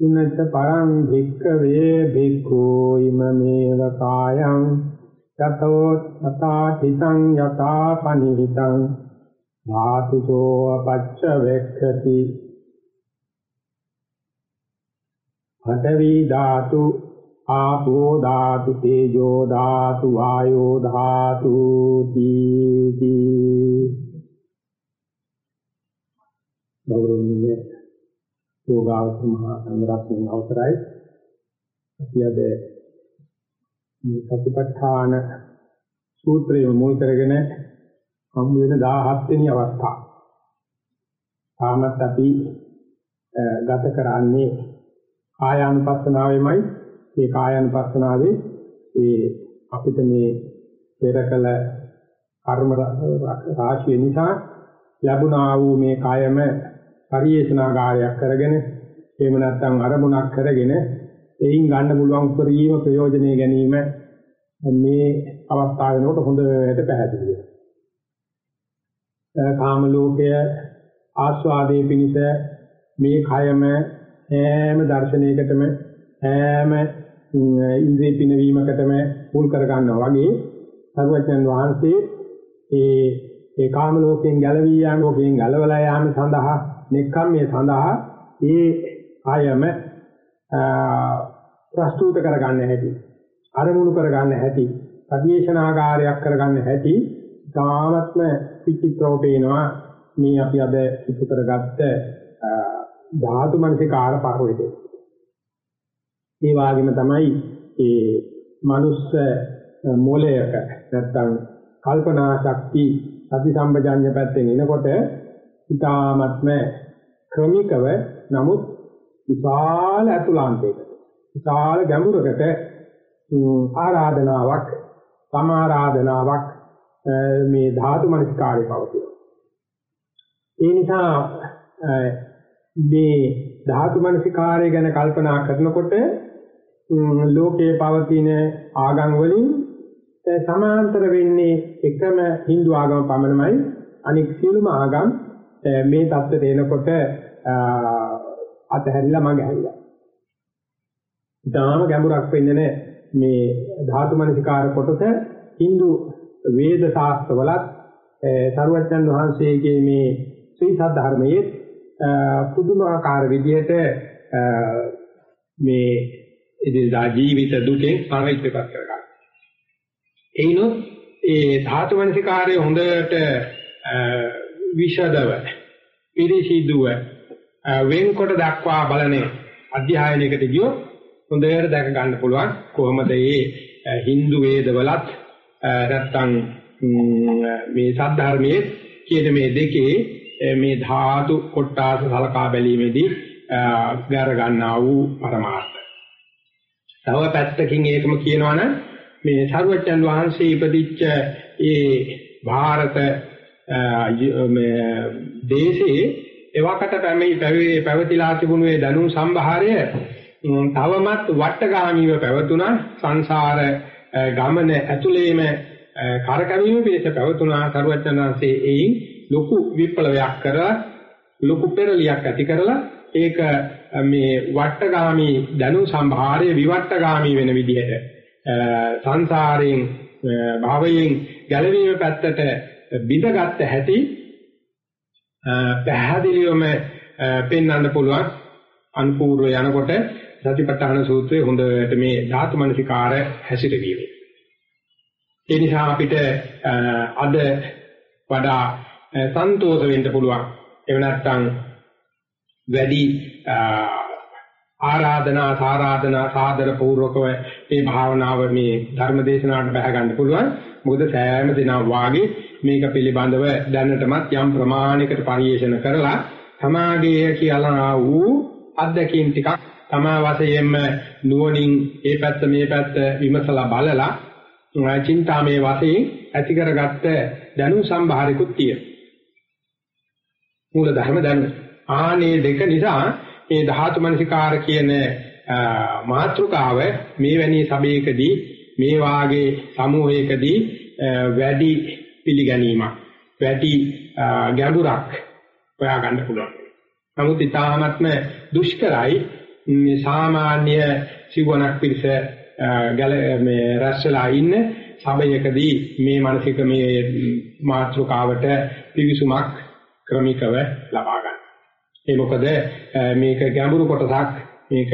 උනත පරං භික්ඛවේ භික්ඛෝ ඉමමේව කායං යතෝ තථා හිතං යතා පනිහිතං ධාතුසෝ අපච්ච වෙක්ඛති. පඨවි ධාතු ආපෝ ධාතු තේජෝ ධාතු වායෝ ධාතු දීති ගෞරවණීය යෝගාවචර මහා සංඝරත්නයේ අවසරයි අපි අද මේ සතිපට්ඨාන සූත්‍රය මුල් කරගෙන හම් වෙන 17 වෙනි අවස්ථාව. තාමත් අපි ගත කරන්නේ කායානුපස්සනාවෙමයි. මේ කායානුපස්සනාවේ ඒ අපිට මේ පෙරකල කර්ම රාශිය නිසා ලැබුණා වූ මේ කායම පරිේශනාකාරයක් කරගෙන එහෙම නැත්නම් අරමුණක් කරගෙන එයින් ගන්න පුළුවන් උපරිම ප්‍රයෝජනෙ ගැනීම මේ අවස්ථාව වෙනකොට හොඳට පැහැදිලි වෙනවා. කාම ලෝකය ආස්වාදයේ පිණිස මේ කයම හැම දර්ශනයකටම හැම ඉන්ද්‍රිය පිනවීමකටම මුල් කර ගන්නවා වගේ සර්වඥන් වහන්සේ ඒ ඒ කාම ලෝකයෙන් ගැලවී යාම ලෝකයෙන් ගැලවලා යාම සඳහා නෙක්ඛම්මයේ සඳහා ඒ ආයම ප්‍රස්තුත කරගන්න හැටි අරමුණු කරගන්න හැටි පදේශනාකාරයක් කරගන්න හැටි ධාමත්ම පිචිත්‍රව පේනවා මේ අපි අද සිදු කරගත්ත ධාතු මනසිකාර පරිවේදේ. ඒ වගේම තමයි ඒ මනුස්ස මොලයක නැත්තම් කල්පනා ශක්ති සති සම්පජාඤ්ඤ පැත්තෙන් එනකොට ඉතාමත්ම ක්‍රමිකව නමුත් විශාල අතුලාන්තයකට විශාල ගැඹුරකට ආරාධනාවක් සමාරාධනාවක් මේ ධාතු මනස්කාරය පවතිනවා. ඒ නිසා මේ ධාතු මනසිකාරය ගැන කල්පනා කරනකොට ලෝකයේ පවතින ආගම් වලින් සමාන්තර වෙන්නේ එකම Hindu ආගම පමණයි අනික් සියලුම ආගම් මේ தත්ත්වයට එනකොට අතහැරිලා මග හැරිලා. ඊටාම ගැඹුරක් වෙන්නේ මේ ධාතු මනසිකාර කොටස Hindu වේද ශාස්ත්‍රවලත් සරුවච්චන් වහන්සේගේ මේ ශ්‍රී සද්ධර්මයේ පුදුමාකාර විදිහට මේ ඉදිරියට ජීවිත දුකෙන් පරිච්ඡේදයක් කරගන්න. එයිනොත් ඒ ධාතු මනසිකාරය හොඳට විෂදව පිරිසිදුව වෙන්කොට දක්වා බලන අධ්‍යයනයකට ගියොත් හොඳට දැක ගන්න පුළුවන් කොහොමද මේ Hindu වේදවලත් නැත්තම් මේ සද්ධර්මයේ කියන මේ දෙකේ මේ ධාතු කොටාස සලකා බැලීමේදී ගර ගන්නා වූ පරමාර්ථ. තව පැත්තකින් ඒකම කියනවනම් මේ සරුවච්චන් වහන්සේ ඉපදිච්ච ඒ ಭಾರತ මේ දේශේ එවකට පැමිණි පැවතිලා තිබුණු ඒ දනු සම්භාරය තවමත් වට්ටගාමීව පැවතුණා. සංසාර ගමන ඇතුළේම කරකැවීම පිණිස පැවතුණා. සරුවචනාංශයේ එයින් ලොකු විප්ලවයක් කරලා ලොකු පෙරලියක් ඇති කරලා ඒක මේ වට්ටගාමී දනු සම්භාරය විවට්ටගාමී වෙන විදිහට සංසාරයෙන් භවයෙන් ගැලවීම පැත්තට බිඳගත් හැටි පැහැදිලිවම පෙන්වන්න පුළුවන් අනුපූර්ව යනකොට සතිපට්ඨාන සූත්‍රයේ හොඳට මේ ධාතු මනසිකාර හැසිරවීම. ඒ නිසා අපිට අද වඩා සන්තෝෂ වෙන්න පුළුවන්. එහෙම නැත්නම් වැඩි ආරාධනා සාරාධනා සාදර පූර්වකව මේ භාවනාව මේ ධර්ම දේශනාවට බහ ගන්න පුළුවන්. මොකද සෑම දිනක් වාගේ මේක පිළිබඳව දැනටමත් යම් ප්‍රමාණයකට පරිශන කරලා සමාගයේ කියලා වූ අත්දැකීම් ටිකක් තමා වශයෙන්ම නුවණින් ඒ පැත්ත මේ පැත්ත විමසලා බලලා චින්තාමේ වශයෙන් ඇති කරගත්ත දැනුම් සම්භාරිකුත් තියෙනවා. මූල ධර්ම දැනුම. ආනේ දෙක නිසා මේ ධාතු මනසිකාර කියන මාත්‍රකාව මේ වැනි සභයකදී මේ වාගේ සමූහයකදී වැඩි පිළිගැනීමක් වැඩි ගැඹුරක් හොයා ගන්න පුළුවන්. නමුත් ඊටාත්ම දුෂ්කරයි සාමාන්‍ය සිවණක් පිළිස ගැල මේ රැස්ලා ඉන්න සමයකදී මේ මානසික මේ මාත්‍රකාවට පිවිසුමක් ක්‍රමිකව ලබා ගන්න. ඒ මොකද මේක ගැඹුරු කොටසක් මේක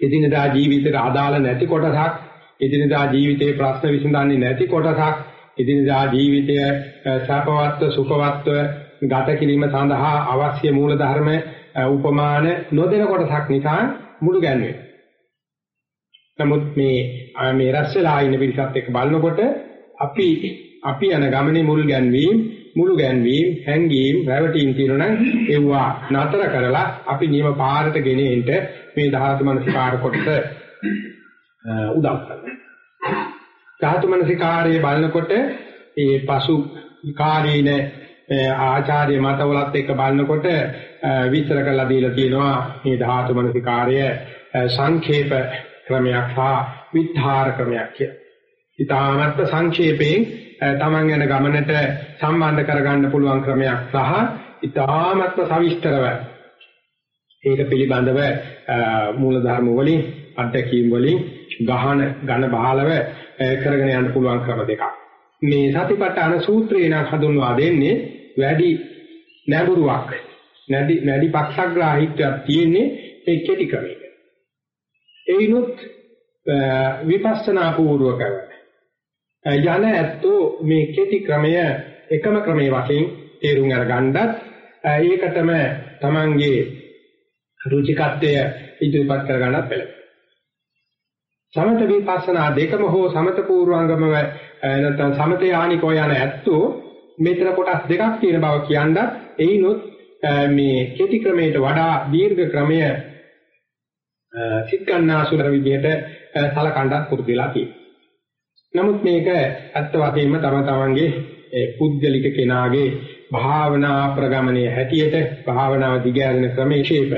එදිනදා ජීවිතේට අදාළ නැති කොටසක් එදිනදා ජීවිතේ ප්‍රශ්න විසඳන්නේ නැති කොටසක් එදිනදා ජීවිතය සාපවත්ව සුඛවත්ව ගත කිරීම සඳහා අවශ්‍ය මූල ධර්ම උපමාන නොදෙන කොටසක් නිසා මුළු ගැන්වේ. නමුත් මේ මේ රැස්ලා ඉන්න පිරිසත් එක්ක බලනකොට අපි අපි යන ගමනේ මුල් ගැන්වීම මුළු ගැන්වීම හැංගීම් රැවටීම් කියනනම් ඒවා නතර කරලා අපි නියම පාරට ගෙනෙන්න මේ ධාතු මනසිකාර කොටස උදව් කරනවා. ධාතු මනසිකාරයේ බලනකොට ඒ පසු කාලීන ආචාර්ය මතවලත් එක්ක බලනකොට විස්තර කරලා දීලා තියෙනවා මේ ධාතු මනසිකාරය සංක්ෂේප ක්‍රමයක් හා විධාර ක්‍රමයක් කියලා. ඊටාමත් සංක්ෂේපයෙන් තමන් යන ගමනට සම්බන්ධ කරගන්න පුළුවන් ක්‍රමයක් සහ ඊටාමත් සවිස්තරව ඒක පිළිබඳව මූල ධර්ම වලින් අධ්‍යක්ීම් වලින් ගහන ඝන බහලව කරගෙන යන්න පුළුවන් ක්‍රම දෙකක්. මේ සතිපට්ඨාන සූත්‍රේ නම් හඳුන්වා දෙන්නේ වැඩි නැඹුරුවක් නැදි වැඩි පක්ෂග්‍රාහීත්වයක් තියෙන්නේ මේ කෙටි ක්‍රමයක. ඒිනුත් විපස්සනා පූර්වකව යන ඇත්තෝ මේ කෙටි ක්‍රමය එකම ක්‍රමයේ වශයෙන් තේරුම් අරගන්නත් ඒකටම Tamange රුචිකත්වය ඉදිරිපත් කරගන්නත් පෙළඹෙනවා. සමත විපස්සනා දෙකම හෝ සමත පූර්වාංගම නැත්නම් සමත යානිකෝ යන ඇත්තෝ මෙතන කොටස් දෙකක් තියෙන බව කියනවත් එයිනොත් මේ කෙටි ක්‍රමයට වඩා දීර්ඝ ක්‍රමය සිත් ගන්නාසුර විදිහට සලකන්නත් පුරුදු වෙලා තියෙනවා. නමුත් මේක ඇත්ත වශයෙන්ම තම තමන්ගේ පුද්ගලික කෙනාගේ භාවනා ප්‍රගමනයේ හැටියට භාවනාව දිගහැරෙන ක්‍රමයේ ශේප.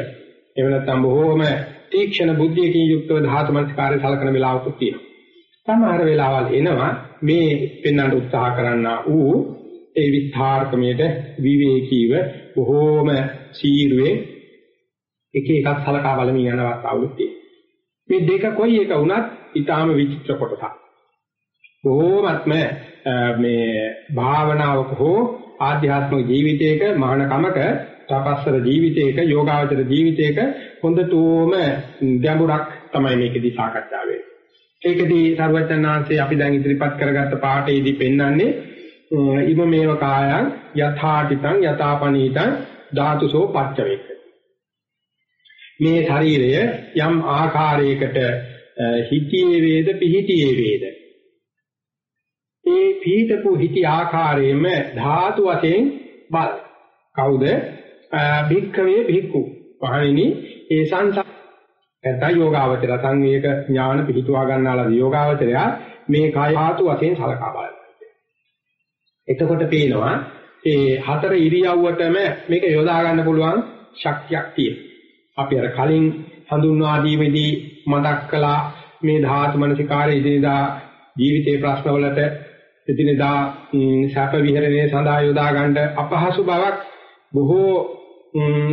එහෙම නැත්නම් බොහෝම තීක්ෂණ බුද්ධියකින් යුක්තව ධාතු මනස්කාරය සලකන වෙලාවකුත් තියෙනවා. සමහර වෙලාවල් එනවා මේ පෙන්වන්න උත්සාහ කරන්නා ඌ ඒ විස්තරකමේට විවේකීව බොහෝම සීරුවේ එක එකක් සලකා බලමින් යනවා අවුත් මේ දෙක කොයි එක වුණත් ඊටාම විචිත්‍ර කොටසක්. බොහෝමත්ම මේ භාවනාවක හෝ ආධ්‍යාත්මික ජීවිතයක මහානකමක තපස්සර ජීවිතයක යෝගාවචර ජීවිතයක හොඳටම ගැඹුරක් තමයි මේකෙදී සාකච්ඡා වෙන්නේ. ඒකදී සර්වඥාන්සේ අපි දැන් ඉදිරිපත් කරගත්ත පාඩේදී පෙන්වන්නේ ඉම මේව කායං යථාටිතං යථාපනීතං ධාතුසෝ පච්චවේක. මේ ශරීරය යම් ආකාරයකට හිතියේ වේද පිහිටියේ වේද ඒ පීඨපු හිටි ආකාරයෙන්ම ධාතු වශයෙන් බල කවුද භික්ඛවේ භික්ඛු. පහණිනි ඒ සංසාර නැත්නම් යෝගාවචර සංවේග ඥාන පිහිටුවා ගන්නාලා යෝගාවචරය? මේ කාය ධාතු වශයෙන් සලකා බලනවා එතකොට පේනවා ඒ හතර ඉරියව්වටම මේක යොදා ගන්න පුළුවන් ශක්තියක් තියෙනවා. අපි අර කලින් හඳුන්වා දීමේදී මතක් කළා මේ ධාතු මනසිකාරය ඉදිනදා ජීවිතේ ප්‍රශ්නවලට එදිනදා සැප විහරණය සඳහා යොදා ගන්න අපහසු බවක් බොහෝ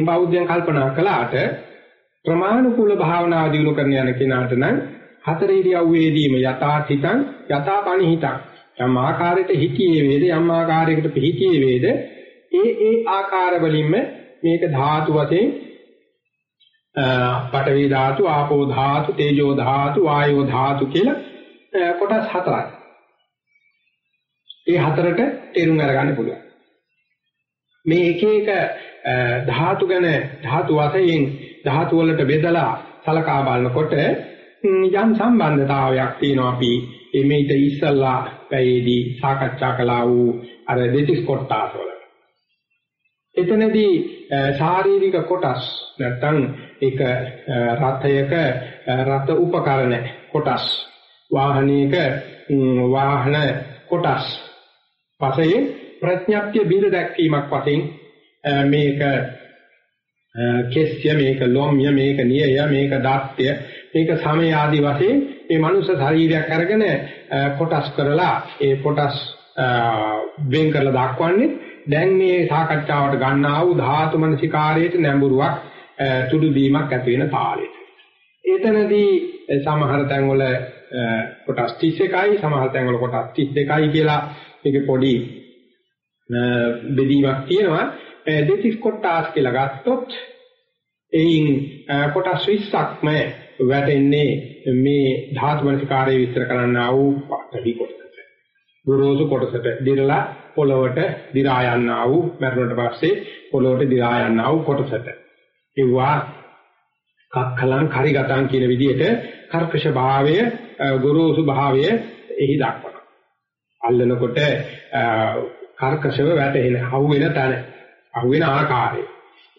බෞද්ධයන් කල්පනා කළාට ප්‍රමාණිකූල භාවනාව දියුණු කරන යන කෙනාට නම් හතර ඉරියව්වේදීම යථාහිතං යථාපනිහිතං යම් ආකාරයකට හිතියේ වේද යම් ආකාරයකට පිහිතියේ වේද ඒ ඒ ආකාර වලින්ම මේක ධාතු වශයෙන් පඨවි ධාතු ආපෝ ධාතු තේජෝ ධාතු වායෝ ධාතු කියලා කොටස් හතරයි ඒ හතරට තේරුම් අරගන්න පුළුවන්. මේ එක එක ධාතු ගැන ධාතු වශයෙන් ධාතු වලට බෙදලා සලකා බලනකොට යම් සම්බන්ධතාවයක් තියෙනවා අපි මේිට ඉස්සල්ලා පැයේදී සාකච්ඡා කළා වූ අර දෙතිස් කොටස් වල. එතනදී ශාරීරික කොටස් නැත්තම් ඒක රථයක රථ උපකරණ කොටස් වාහනයක වාහන කොටස් පසයෙන් ප්‍රඥප්තිය බිඳ දැක්වීමක් වශයෙන් මේක කෙස්ය මේක ලොම්ය මේක නියය මේක දාත්‍ය මේක සමය ආදී වශයෙන් මේ මනුෂ්‍ය ශරීරයක් අරගෙන කොටස් කරලා ඒ කොටස් වෙන් කරලා දක්වන්නේ දැන් මේ සාකච්ඡාවට ගන්නා වූ ධාතු මනසිකාරයේ නැඹුරුවක් තුඩු දීමක් ඇති වෙන තාලෙට. එතනදී සමහර තැන්වල කොටස් 31යි සමහර තැන්වල කොටස් 32යි කියලා මේක පොඩි බෙදීමක් තියෙනවා. දෙතිස් කොටස් කියලා ගත්තොත් එයින් කොටස් 20ක්ම වැටෙන්නේ මේ ධාතු මනසිකාරය විස්තර කරන්නා වූ පඩි කොටසට. ගුරුසු කොටසට දිරලා පොළවට දිරා යන්නා වූ මරණයට පස්සේ පොළවට දිරා යන්නා වූ කොටසට. ඒවා කක්කලං කරිගතං කියන විදිහට කර්කශ භාවය ගුරුසු භාවය එහි දක්වනවා. අල්ලනකොට කර්කශව වැටෙන අහුවෙන තැන අහුවෙන ආකාරය.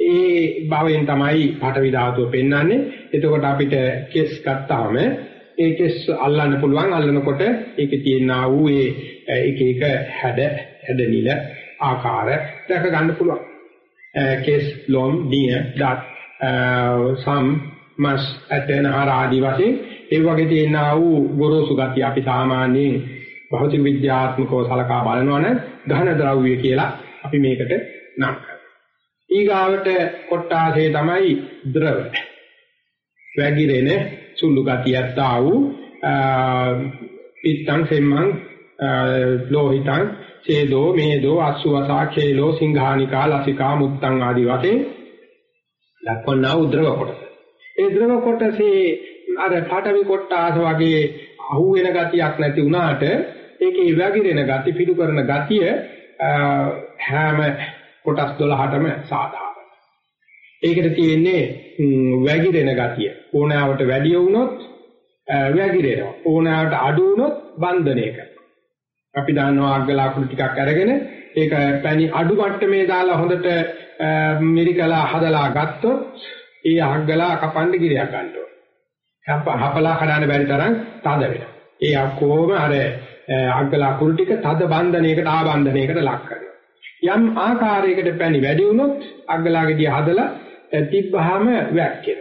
ඒ භාවයෙන් තමයි පාඨවි ධාතුව පෙන්වන්නේ. එතකොට අපිට කෙස් ගත්තාම ඒ කෙස් අල්ලන්න පුළුවන් අල්ලනකොට ඒකේ තියෙනා වූ ඒ එක එක හැඩ හැඩනිල ආකාර දැක ගන්න පුළුවන්. කෙස් ලොම් දිය දත් සම් මස් ඇතන ආදී වශයෙන් ඒ වගේ තියෙනා වූ ගොරෝසු ගති අපි සාමාන්‍යයෙන් භෞතික විද්‍යාත්මකව සලකා බලනවනම් ඝන ද්‍රව්‍ය කියලා අපි මේකට නම් කරනවා. ඊගාවට කොට්ටාසේ තමයි ද්‍රව. වැగిරෙන සුළු ගතියක් ආ වූ පිත්තං සෙම්මං ලෝහිතං ඡේදෝ මේදෝ අස්සුවසා khelo සිංහානිකා ලසිකා මුත්තං ආදී වශයෙන් දක්වනා උද්‍රව කොටස. ඒ ද්‍රව කොටසේ අර පාඨවි කොටාස වගේ අහුවෙන ගතියක් නැති වුණාට ඒකේ ඉවගිරෙන ගති පිටු කරන ගතිය හැම කොටස් 12ටම සාධාරණයි. ඒකට තියෙන්නේ වැගිරෙන ගතිය. ඕනෑවට වැඩි වුණොත් වැගිරෙනවා. ඕනෑවට අඩු වුණොත් බන්ධනය කරනවා. අපි දන්නවා අග්ගලාකුළු ටිකක් අරගෙන ඒක පැණි අඩු මට්ටමේ දාලා හොඳට මිරිකලා හදලා ගත්තොත් ඒ අග්ගලා කපන්න ගිරියක් ගන්නවා. හපලා කඩන්න බැරි තරම් තද වෙනවා. ඒ අක්කෝම අර අග්ගල අකුරු ටික තද බන්ධනයකට ආබන්ධනයකට ලක් කරනවා. යම් ආකාරයකට පැණි වැඩි වුණොත් අග්ගලාගේදී හදලා තිබ්බහම වැක්කෙන.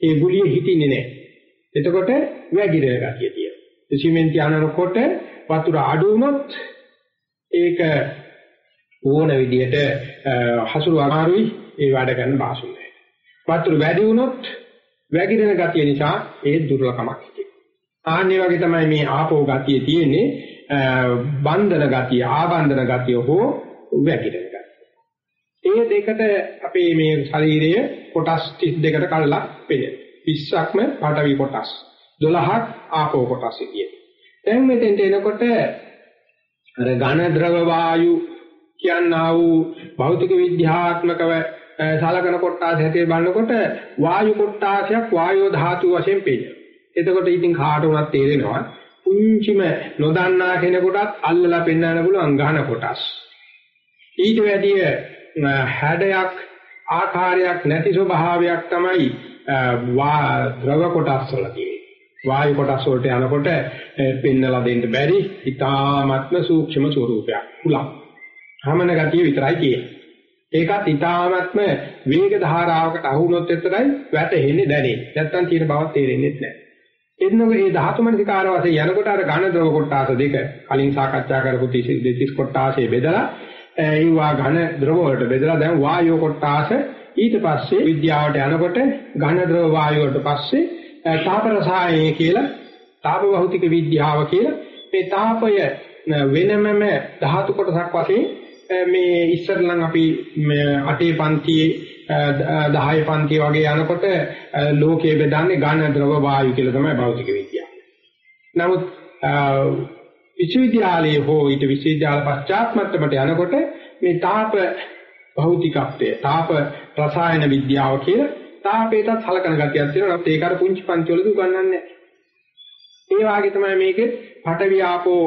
ඒ ගුලිය හිටින්නේ නැහැ. එතකොට වැగిරෙන ගතිය තියෙනවා. සිමෙන්ති අනනකොට වතුර අඩු වුණොත් ඒක ඕන විදිහට හසුරු අමාරුයි ඒ වැඩ කරන්න බාසුන් නැහැ. වතුර වැඩි වුණොත් වැగిරෙන ගතිය නිසා ඒ දුර්ලභමක් තියෙනවා. ආන්නේ වගේ තමයි මේ ආපෝ ගතිය තියෙන්නේ. බන්ධන ගතිය, ආබන්ධන ගතිය හෝ වැగిරෙන ගතිය. ඒ දෙකට අපේ මේ ශරීරය කොටස් 32කට කඩලා පෙන්නන. 20ක්ම පාඨවි කොටස්. 12ක් ආපෝ කොටස් ඉතියි. දැන් මෙතෙන්ට එනකොට අර ඝන ද්‍රව වායු කියනා වූ භෞතික විද්‍යාත්මකව සලකන කොටස් හැටියට බලනකොට වායු කොටාසයක් වායෝ ධාතු වශයෙන් පේනවා. එතකොට ඉතින් කාට උනත් තේරෙනවා පුංචිම නොදන්නා කෙනෙකුටත් අල්ලලා පෙන්වන්න පුළුවන් ඝන කොටස්. ඊට වැඩිය හැඩයක් ආකාරයක් නැති ස්වභාවයක් තමයි ද්‍රව කොටස් වල තියෙන්නේ. වායු කොටස් වලට යනකොට පෙන්නලා දෙන්න බැරි ඊ타ත්ම සූක්ෂම ස්වරූපයක්. කුලම්. හැමන ගතිය විතරයි තියෙන්නේ. ඒකත් ඊ타ත්ම වේග ධාරාවකට අහු වුණොත් විතරයි වැටෙන්නේ දැනෙන්නේ. නැත්තම් තියෙන බවක් තේරෙන්නේ නැහැ. එන්නකො මේ ධාතු මනසිකාර වශයෙන් යනකොට අර ඝන ද්‍රව කොටාස දෙක කලින් සාකච්ඡා කරපු දෙතිස් කොටාසේ බෙදලා ඒවා ඝන ද්‍රව වලට බෙදලා දැන් වායෝ කොටාස ඊට පස්සේ විද්‍යාවට යනකොට ඝන ද්‍රව වායු වලට පස්සේ තාප රසායනය කියලා තාප භෞතික විද්‍යාව කියලා මේ තාපය වෙනමම ධාතු කොටසක් වශයෙන් මේ ඉස්සරලන් අපි අටේ පන්තියේ 10 පන්ති වගේ යනකොට ලෝකයේ බෙදන්නේ ඝන ද්‍රව වායු කියලා තමයි භෞතික විද්‍යාව. නමුත් විශ්වවිද්‍යාලයේ හෝ ඊට විශ්වවිද්‍යාල පශ්චාත් මට්ටමට යනකොට මේ තාප භෞතිකත්වය, තාප රසායන විද්‍යාව කියලා තාපේටත් සලකන ගතියක් තියෙනවා. නමුත් ඒක අර පුංචි පන්ති වලදී උගන්වන්නේ ඒ වාගේ තමයි මේකේ පඨවි ආපෝ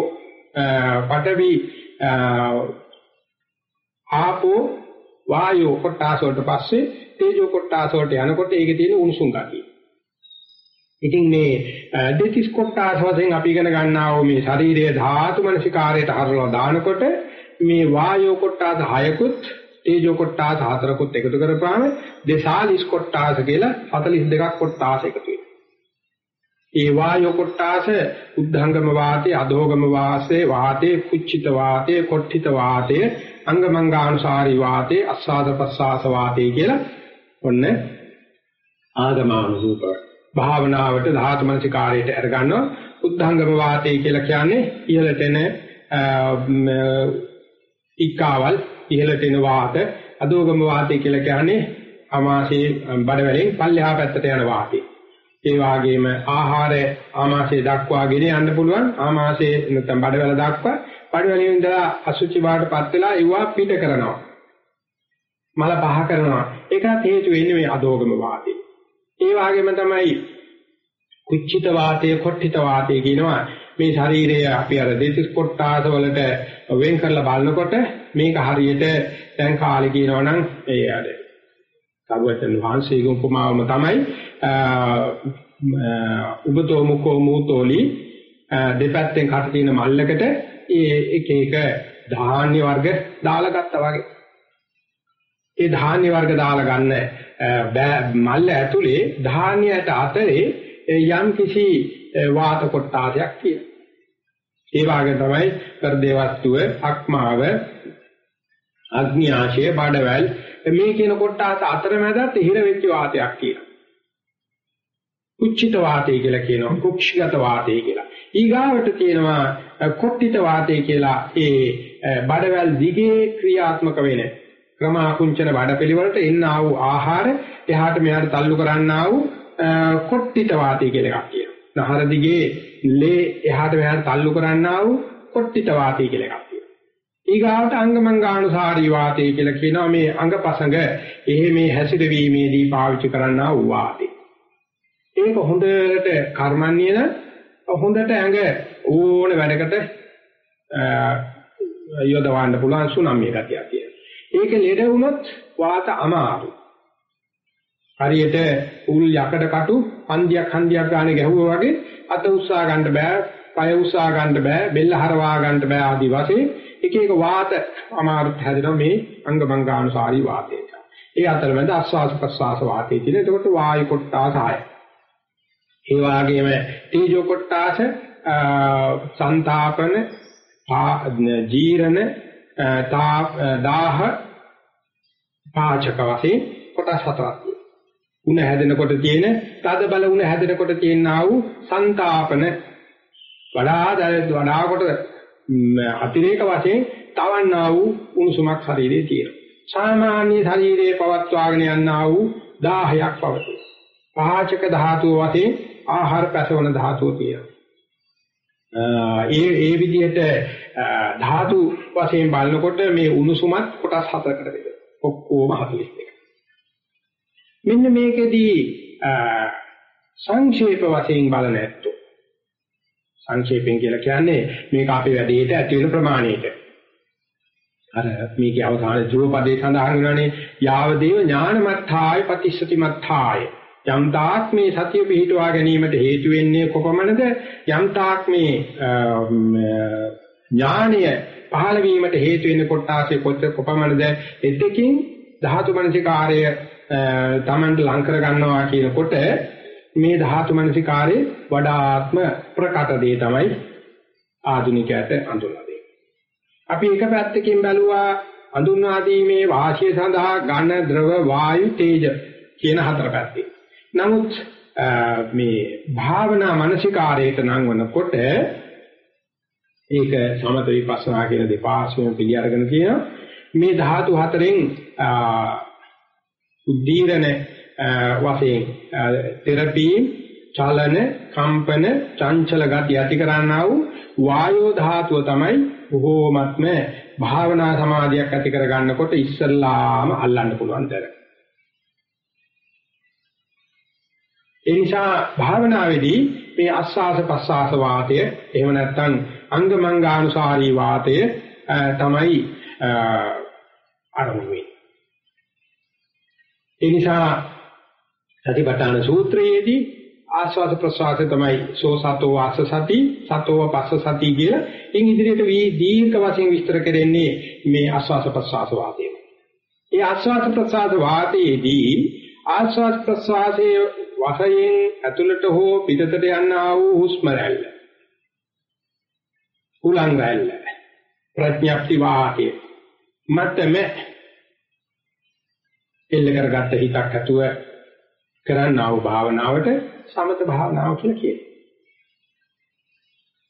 පඨවි ආපෝ වායෝ කොටස් වලට පස්සේ තේජෝ කොටාස වලට යනකොට ඒකේ තියෙන උණුසුම් ගතිය. ඉතින් මේ දෙතිස් කොටාස වශයෙන් අපි ඉගෙන ගන්නා වූ මේ ශරීරයේ ධාතු මනසිකාරයට හරලා දානකොට මේ වායෝ කොටාස හයකුත් තේජෝ කොටාස හතරකුත් එකතු කරපුවාම දෙසාලිස් කොටාස කියලා 42ක් කොටාස එකතු වෙනවා. ඒ වායෝ කොටාස උද්ධංගම වාතේ අදෝගම වාසේ වාතේ කුච්චිත වාතේ කොට්ඨිත වාතේ අංගමංගානුසාරී වාතේ අස්සාද ප්‍රසආස වාතේ කියලා ඔන්න ආගමානුරූප භාවනාවට ධාතු මනසිකාරයට අරගන්නවා උද්ධංගම වාතේ කියලා කියන්නේ ඉහළට එන ඉක්කාවල් ඉහළට එන වාත. අදෝගම වාතය කියලා කියන්නේ ආමාශයේ බඩවැලෙන් පල්ලෙහා පැත්තට යන වාතය. ඒ වගේම ආහාර ආමාශයේ දක්වා ගෙන යන්න පුළුවන්. ආමාශයේ නැත්නම් බඩවැල දක්වා බඩවැලෙන් ඉඳලා අසුචි බාටපත් වෙලා ඒවා පිට කරනවා. මල පහ කරනවා. ඒකට හේතු වෙන්නේ මේ අදෝගම වාතය. ඒ වගේම තමයි කුච්චිත වාතය, කොට්ඨිත වාතය කියනවා මේ ශරීරය අපි අර දෙතිස් කොටාස වලට වෙන් කරලා බලනකොට මේක හරියට දැන් කාලේ කියනවනම් ඒ අර සරුවචන වහන්සේගේ උපමාවම තමයි උබතෝ මුකෝ මූතෝලි දෙපැත්තෙන් කට තියෙන මල්ලකට ඒ එක එක ධාන්‍ය වර්ග දාලා ගත්තා වගේ. ඒ ධාන්‍ය වර්ග දාලා ගන්න මල්ල ඇතුලේ ධාන්‍යයට අතරේ යම් කිසි වාත කොටාසයක් තියෙනවා. ඒ වාගේ තමයි හෘදේ වස්තුව, අක්මාව, අග්නි ආශය, බඩවැල් මේ කියන කොටාස අතරමැදත් හිර වෙච්ච වාතයක් කියනවා. කුච්චිත වාතය කියලා කියනවා, කුක්ෂිගත වාතය කියලා. ඊගාවට තියෙනවා කොට්ටිත වාතය කියලා ඒ බඩවැල් දිගේ ක්‍රියාත්මක වෙන ක්‍රමාකුංචන බඩපිළිවෙලට එන්න ආ වූ ආහාර එහාට මෙහාට තල්ලු කරන්නා වූ කොට්ටිත වාතය කියලා එකක් කියනවා. නහර දිගේ ලේ එහාට මෙහාට තල්ලු කරන්නා වූ කොට්ටිත වාතය කියලා එකක් තියෙනවා. ඊගාවට අංගමංගානුසාරී වාතය කියලා කියනවා මේ අංගපසංග එහෙ මේ හැසිරවීමේදී පාවිච්චි කරන්නා වූ වාතය. ඒක හොඳට කර්මන්නේන හොඳට ඇඟ ඕන වැඩකට යොදවන්න පුළුවන් සුනම්ිය ගතියක් තියෙනවා. ඒක ලෙඩ වුණොත් වාත අමාරුයි. හරියට උල් යකඩ කටු හන්දියක් හන්දියක් ගානේ ගැහුවා වගේ අත උස්සා ගන්න බෑ, පය උස්සා ගන්න බෑ, බෙල්ල හරවා ගන්න බෑ ආදි වශයෙන් එක එක වාත අමාරුත් හැදෙනවා මේ අංගමංගානුසාරී වාතයට. ඒ අතරමැද ආස්වාස ප්‍රස්වාස වාතය කියන. එතකොට වායු කොටාස ආය. ඒ වගේම තීජෝ කොටාස සංතාපන ජීරණ දාහ පාචක වශයෙන් කොටස් හතරක් උණ හැදෙනකොට තියෙන තද බල උණ හැදෙනකොට තියෙන ආ වූ ਸੰతాපන වඩා වඩා කොට අතිරේක වශයෙන් තවන්නා වූ උණුසුමක් ශරීරයේ තියෙනවා. සාමාන්‍ය ශරීරයේ පවත්වාගෙන යන්නා වූ 10ක් පවතී. පහචක ධාතුව වශයෙන් ආහාර පැසවන ධාතුව තියෙනවා. ඒ ඒ විදිහට ධාතු වශයෙන් බලනකොට මේ උණුසුමත් කොටස් හතරකට බෙදෙනවා. ඔක්කොම 41. මෙන්න මේකෙදී සංක්ෂේප වශයෙන් බලන ඇත්තෝ සංක්ෂේපෙන් කියලා කියන්නේ මේක අපේ වැඩේට ඇති වෙන ප්‍රමාණයට අර මේකේ අවසාන ධ්‍රුව පදේ සඳහන් වෙනවානේ යාව දේව ඥානමත්ථාය ප්‍රතිශති මත්ථාය යම් තාක් මේ සතිය පිහිටුවා ගැනීමට හේතු වෙන්නේ කොපමණද යම් තාක් මේ ඥානය පහළ වීමට හේතු වෙන කොටාසේ කොපමණද එතකින් ධාතු මනසිකාර්ය තමන්ට ලං කර ගන්නවා කියනකොට මේ ධාතු මනසිකාරේ වඩාත්ම ප්‍රකට දේ තමයි ආධුනිකයට අඳුනලා දෙන්නේ. අපි එක පැත්තකින් බැලුවා අඳුන්වා දීමේ වාසිය සඳහා ඝන ද්‍රව වායු තේජ කියන හතර පැත්තේ. නමුත් මේ භාවනා මනසිකාරයට නම් වනකොට ඒක සමත විපස්සනා කියන දෙපාර්ශ්වයෙන් පිළි අරගෙන තියෙනවා. මේ ධාතු හතරෙන් උද්දීරණ වශයෙන් තෙරපි චලන කම්පන චංචල ගති ඇති කරන්නා වූ වායෝ ධාතුව තමයි බොහෝමත්ම භාවනා සමාධියක් ඇති කර ගන්නකොට ඉස්සල්ලාම අල්ලන්න පුළුවන් දර. ඒ නිසා භාවනාවේදී මේ අස්වාස ප්‍රස්වාස වාතය එහෙම නැත්නම් අංගමංගානුසාරී වාතය තමයි අරමුණු වෙන්නේ. ඒ නිසා සතිපට්ඨාන සූත්‍රයේදී ආස්වාද ප්‍රසවාස තමයි සෝසතෝ වාස සති සතෝව පස්ස සති කියලා ඉන් ඉදිරියට වී දීර්ඝ වශයෙන් විස්තර කරන්නේ මේ ආස්වාද ප්‍රසවාස වාදය. ඒ ආස්වාද ප්‍රසවාස වාදයේදී ආස්වාද ප්‍රසවාසයේ වශයෙන් ඇතුළට හෝ පිටතට යනා වූ හුස්ම රැල්ල. උලංග රැල්ල. ප්‍රඥාප්ති වාහය. මතම එල්ල කරගත්ත හිතක් ඇතුව කරන්නා වූ භාවනාවට සමත භාවනාව කියලා කියනවා.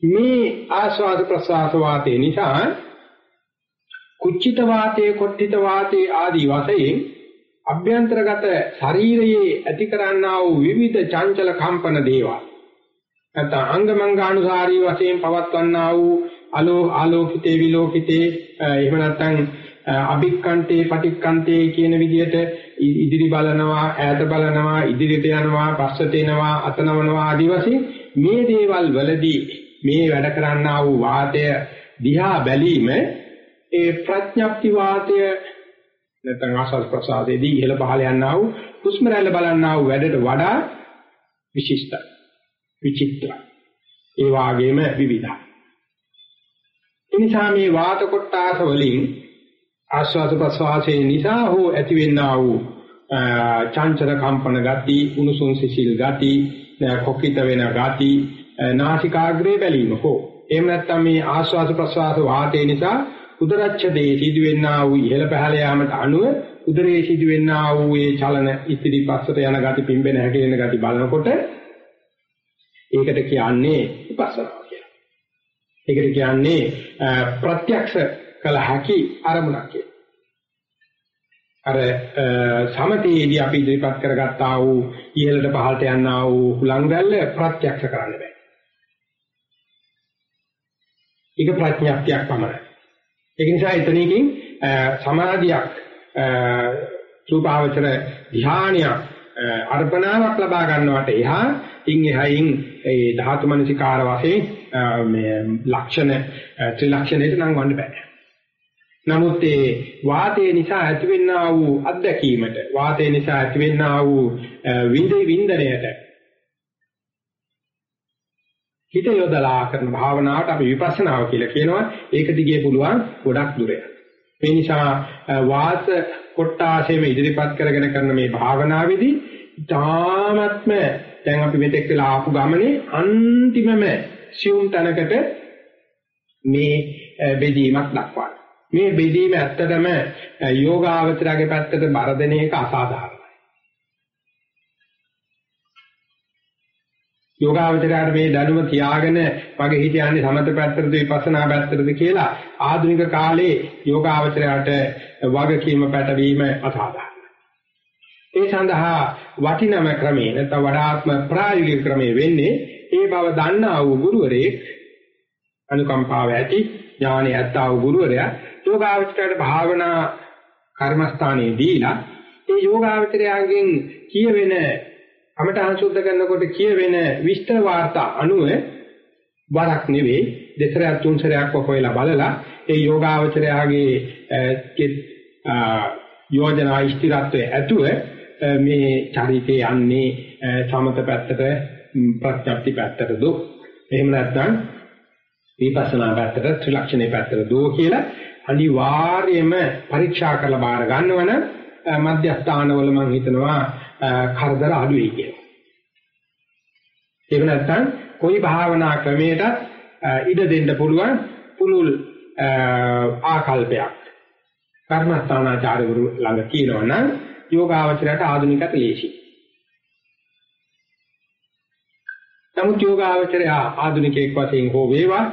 මේ ආස්වාද ප්‍රසආස වාතේ නිසා කුච්චිත වාතේ කොට්ටිත වාතේ ආදී වශයෙන් අභ්‍යන්තරගත ශරීරයේ ඇති කරන්නා වූ විවිධ චංචල කම්පන දේවල්. නැත්නම් අංගමංගානුසාරී වශයෙන් පවත්වන්නා වූ අලෝ ආලෝකිතේ විලෝකිතේ එහෙම නැත්නම් අභික්කන්තේ පටික්කන්තේ කියන විදිහට ඉදිරි බලනවා ඈත බලනවා ඉදිරියට යනවා පස්සට එනවා අතනවනවා ආදී වශයෙන් මේ දේවල් වලදී මේ වැඩ කරන්නා වූ වාතය දිහා බැලීම ඒ ප්‍රඥප්ති වාතය නැත්නම් ආසස් ප්‍රසාදයේදී ඉහළ පහළ යනා වූ හුස්ම රැල්ල බලන්නා වූ වැඩට වඩා විශිෂ්ටයි විචිත්‍රයි. ඒ වාගේම විවිධයි. එනිසා මේ වාත කොටාස වලින් ආස්වාද ප්‍රසවාසයේ නිසා හෝ ඇතිවෙනා වූ චංචල කම්පන ගති උණුසුම් සිසිල් ගති කොකිත වෙන ගති නාසිකාග්‍රේ බැලීම හෝ එහෙම නැත්නම් මේ ආස්වාද ප්‍රසවාස වාතේ නිසා උදරච්ඡදේ සිදුවෙනා වූ ඉහළ පහළ යාමට අනුව උදරයේ සිදුවෙනා වූ ඒ චලන ඉතිරි පස්සට යන ගති පිම්බෙන හැකිලෙන ගති බලනකොට ඒකට කියන්නේ විපස්සනා කියලා. ඒකට කියන්නේ ප්‍රත්‍යක්ෂ කළ හැකි අරමුණක් කියලා. අර සමතේදී අපි ඉදිරිපත් කරගත්තා වූ ඉහළට පහළට යනා වූ හුලං රැල්ල ප්‍රත්‍යක්ෂ කරන්න බෑ. ඒක ප්‍රඥාක්තියක් පමණයි. ඒක නිසා එතනකින් සමාධියක් සූපාවචර ධානයක් අර්පණාවක් ලබා ගන්නවට එහා ඉන් එහයින් ඒ ධාතු මනසිකාර වශයෙන් මේ ලක්ෂණ ත්‍රිලක්ෂණයට නම් වන්න බෑ. නමුත් ඒ වාතය නිසා ඇතිවෙනා වූ අත්දැකීමට වාතය නිසා ඇතිවෙනා වූ විඳේ වින්දනයට හිත යොදලා කරන භාවනාවට අපි විපස්සනාව කියලා කියනවා. ඒක දිගේ පුළුවන් ගොඩක් දුර මේ නිසා වාස කොට්ටාසෙම ඉදිරිපත් කරගෙන කරන මේ භාවනාවේදී ධාමත්ම දැන් අපි මෙතෙක් වෙලා ආපු ගමනේ අන්තිමම සියුම් තැනකට මේ බෙදීමක් දක්වනවා. මේ බෙදීම ඇත්තටම යෝගාවචරගේ පැත්තට බර දෙන එක අසාධාරණයි. යෝගාවචරයට මේ දැනුම තියාගෙන වගේ හිතන්නේ සමත පැත්තටද විපස්සනා පැත්තටද කියලා ආධුනික කාලේ යෝගාවචරයට වගකීම පැටවීම අසාධාරණයි. ඒ සඳහා වටිනම ක්‍රමේ නැත්නම් වඩාත්ම ප්‍රායෝගික ක්‍රමේ වෙන්නේ ඒ බව දන්නා වූ ගුරුවරයෙක් අනුකම්පාව ඇති ඥානෙ ඇත්තා වූ ගුරුවරයා යෝගාවචරයට භාවනා කර්මස්ථානයේ දීලා ඒ යෝගාවචරයෙන් කියවෙන කමඨහං සුද්ධ කරනකොට කියවෙන විස්තර වාර්තා අනුව වරක් නෙවෙයි දෙසරයක් තුන්සරයක් හොයලා බලලා ඒ යෝගාවචරයාගේ යෝජනා ඉස්තිරත්වයේ ඇතුව මේ චරිතය යන්නේ සමත පැත්තට ප්‍රත්‍යක්ෂ පැත්තටද එහෙම නැත්නම් විපස්සනා පැත්තට ත්‍රිලක්ෂණේ පැත්තට දෝ කියලා අනිවාර්යයෙන්ම පරීක්ෂා කරලා බාර ගන්නවන මධ්‍යස්ථානවල මම හිතනවා කරදර අඩුයි කියලා. ඒක නැත්නම් કોઈ භාවනා ක්‍රමයකට ඉඩ දෙන්න පුළුවන් පුළුල් ආකල්පයක්. කර්මස්ථානාචාර්යවරු ළඟ කියනවනම් යෝගාවචරයට ආධුනිකත ලේසි. නමුත් යෝගාවචරය ආධුනිකයෙක් වශයෙන් හෝ වේවා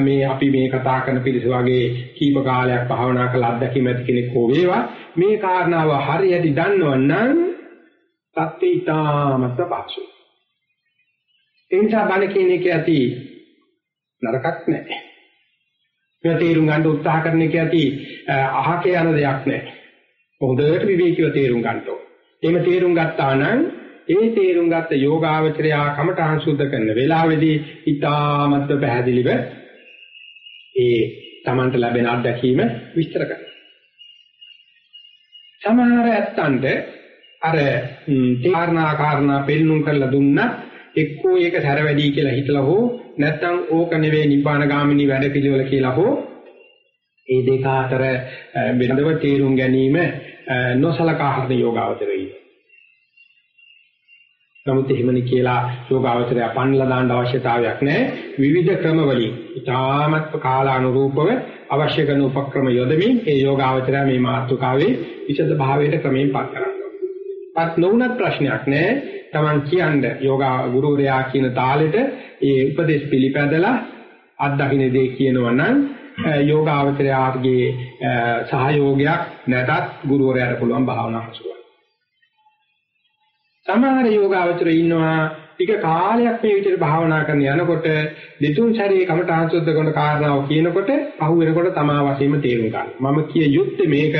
මේ අපි මේ කතා කරන පිළිස වගේ කීප කාලයක් භාවනා කළ අත්දැකීම් ඇති කෙනෙක් හෝ වේවා මේ කාරණාව හරියට දන්නවනම් තත්ත්වය ඊටමත් පහසුයි. ඒ නිසා බණ කියන එක ඇති නරකක් නැහැ. මේ තේරුම් ගන්න උත්සාහ කරන එක ඇති අහක යන දෙයක් නැහැ. හොඳට විවේකීව තේරුම් ගන්න ඕන. එහෙම තේරුම් ගත්තා නම් ඒ තේරුම් ගත්ත යෝගාවචරයා කමඨාන් සුද්ධ කරන වෙලාවේදී ඊටමත් පැහැදිලිව ඒ Tamanට ලැබෙන අත්දැකීම විස්තර කරනවා. සමහර ඇත්තන්ට අර කාරණා කාරණා පෙන්눔 කරලා දුන්නත් එක්කෝ ඒක සැර වැඩි කියලා හිතලා හෝ නැත්නම් ඕක නෙවෙයි නිබ්බාන ගාමිනී වැඩ පිළිවෙල කියලා හෝ ඒ දෙක අතර වෙනදව තේරුම් ගැනීම නොසලකා හරින යෝගාවචරයි. නමුත් එහෙමනි කියලා යෝගාවචරය පන්නලා දාන්න අවශ්‍යතාවයක් නැහැ. විවිධ ක්‍රම වලින් ඊටාමත් කාලානුරූපව අවශ්‍ය කරන උපක්‍රම යොදමින් ඒ යෝගාවචරය මේ මාතෘකාවේ විෂද භාවයට ක්‍රමයෙන් පත් කරනවා. පත් නොවුනත් ප්‍රශ්නයක් නැහැ. Taman කියන්නේ යෝගා ගුරුවරයා කියන තාලෙට ඒ උපදේශ පිළිපැදලා අත්දකින්න දේ කියනවා නම් යෝගාවචරයාගේ සහයෝගයක් නැතත් ගුරුවරයාට පුළුවන් භාවනා හසුරුවන්න. සමහර යෝගාවචරය ඉන්නවා ටික කාලයක් මේ විදිහට භාවනා කරන යනකොට දෙතුන් ශරීරේ කමඨාන් සුද්ධ කරන කාරණාව කියනකොට පහු වෙනකොට තමා වශයෙන්ම තේරුම් ගන්න. මම කිය යුත්තේ මේක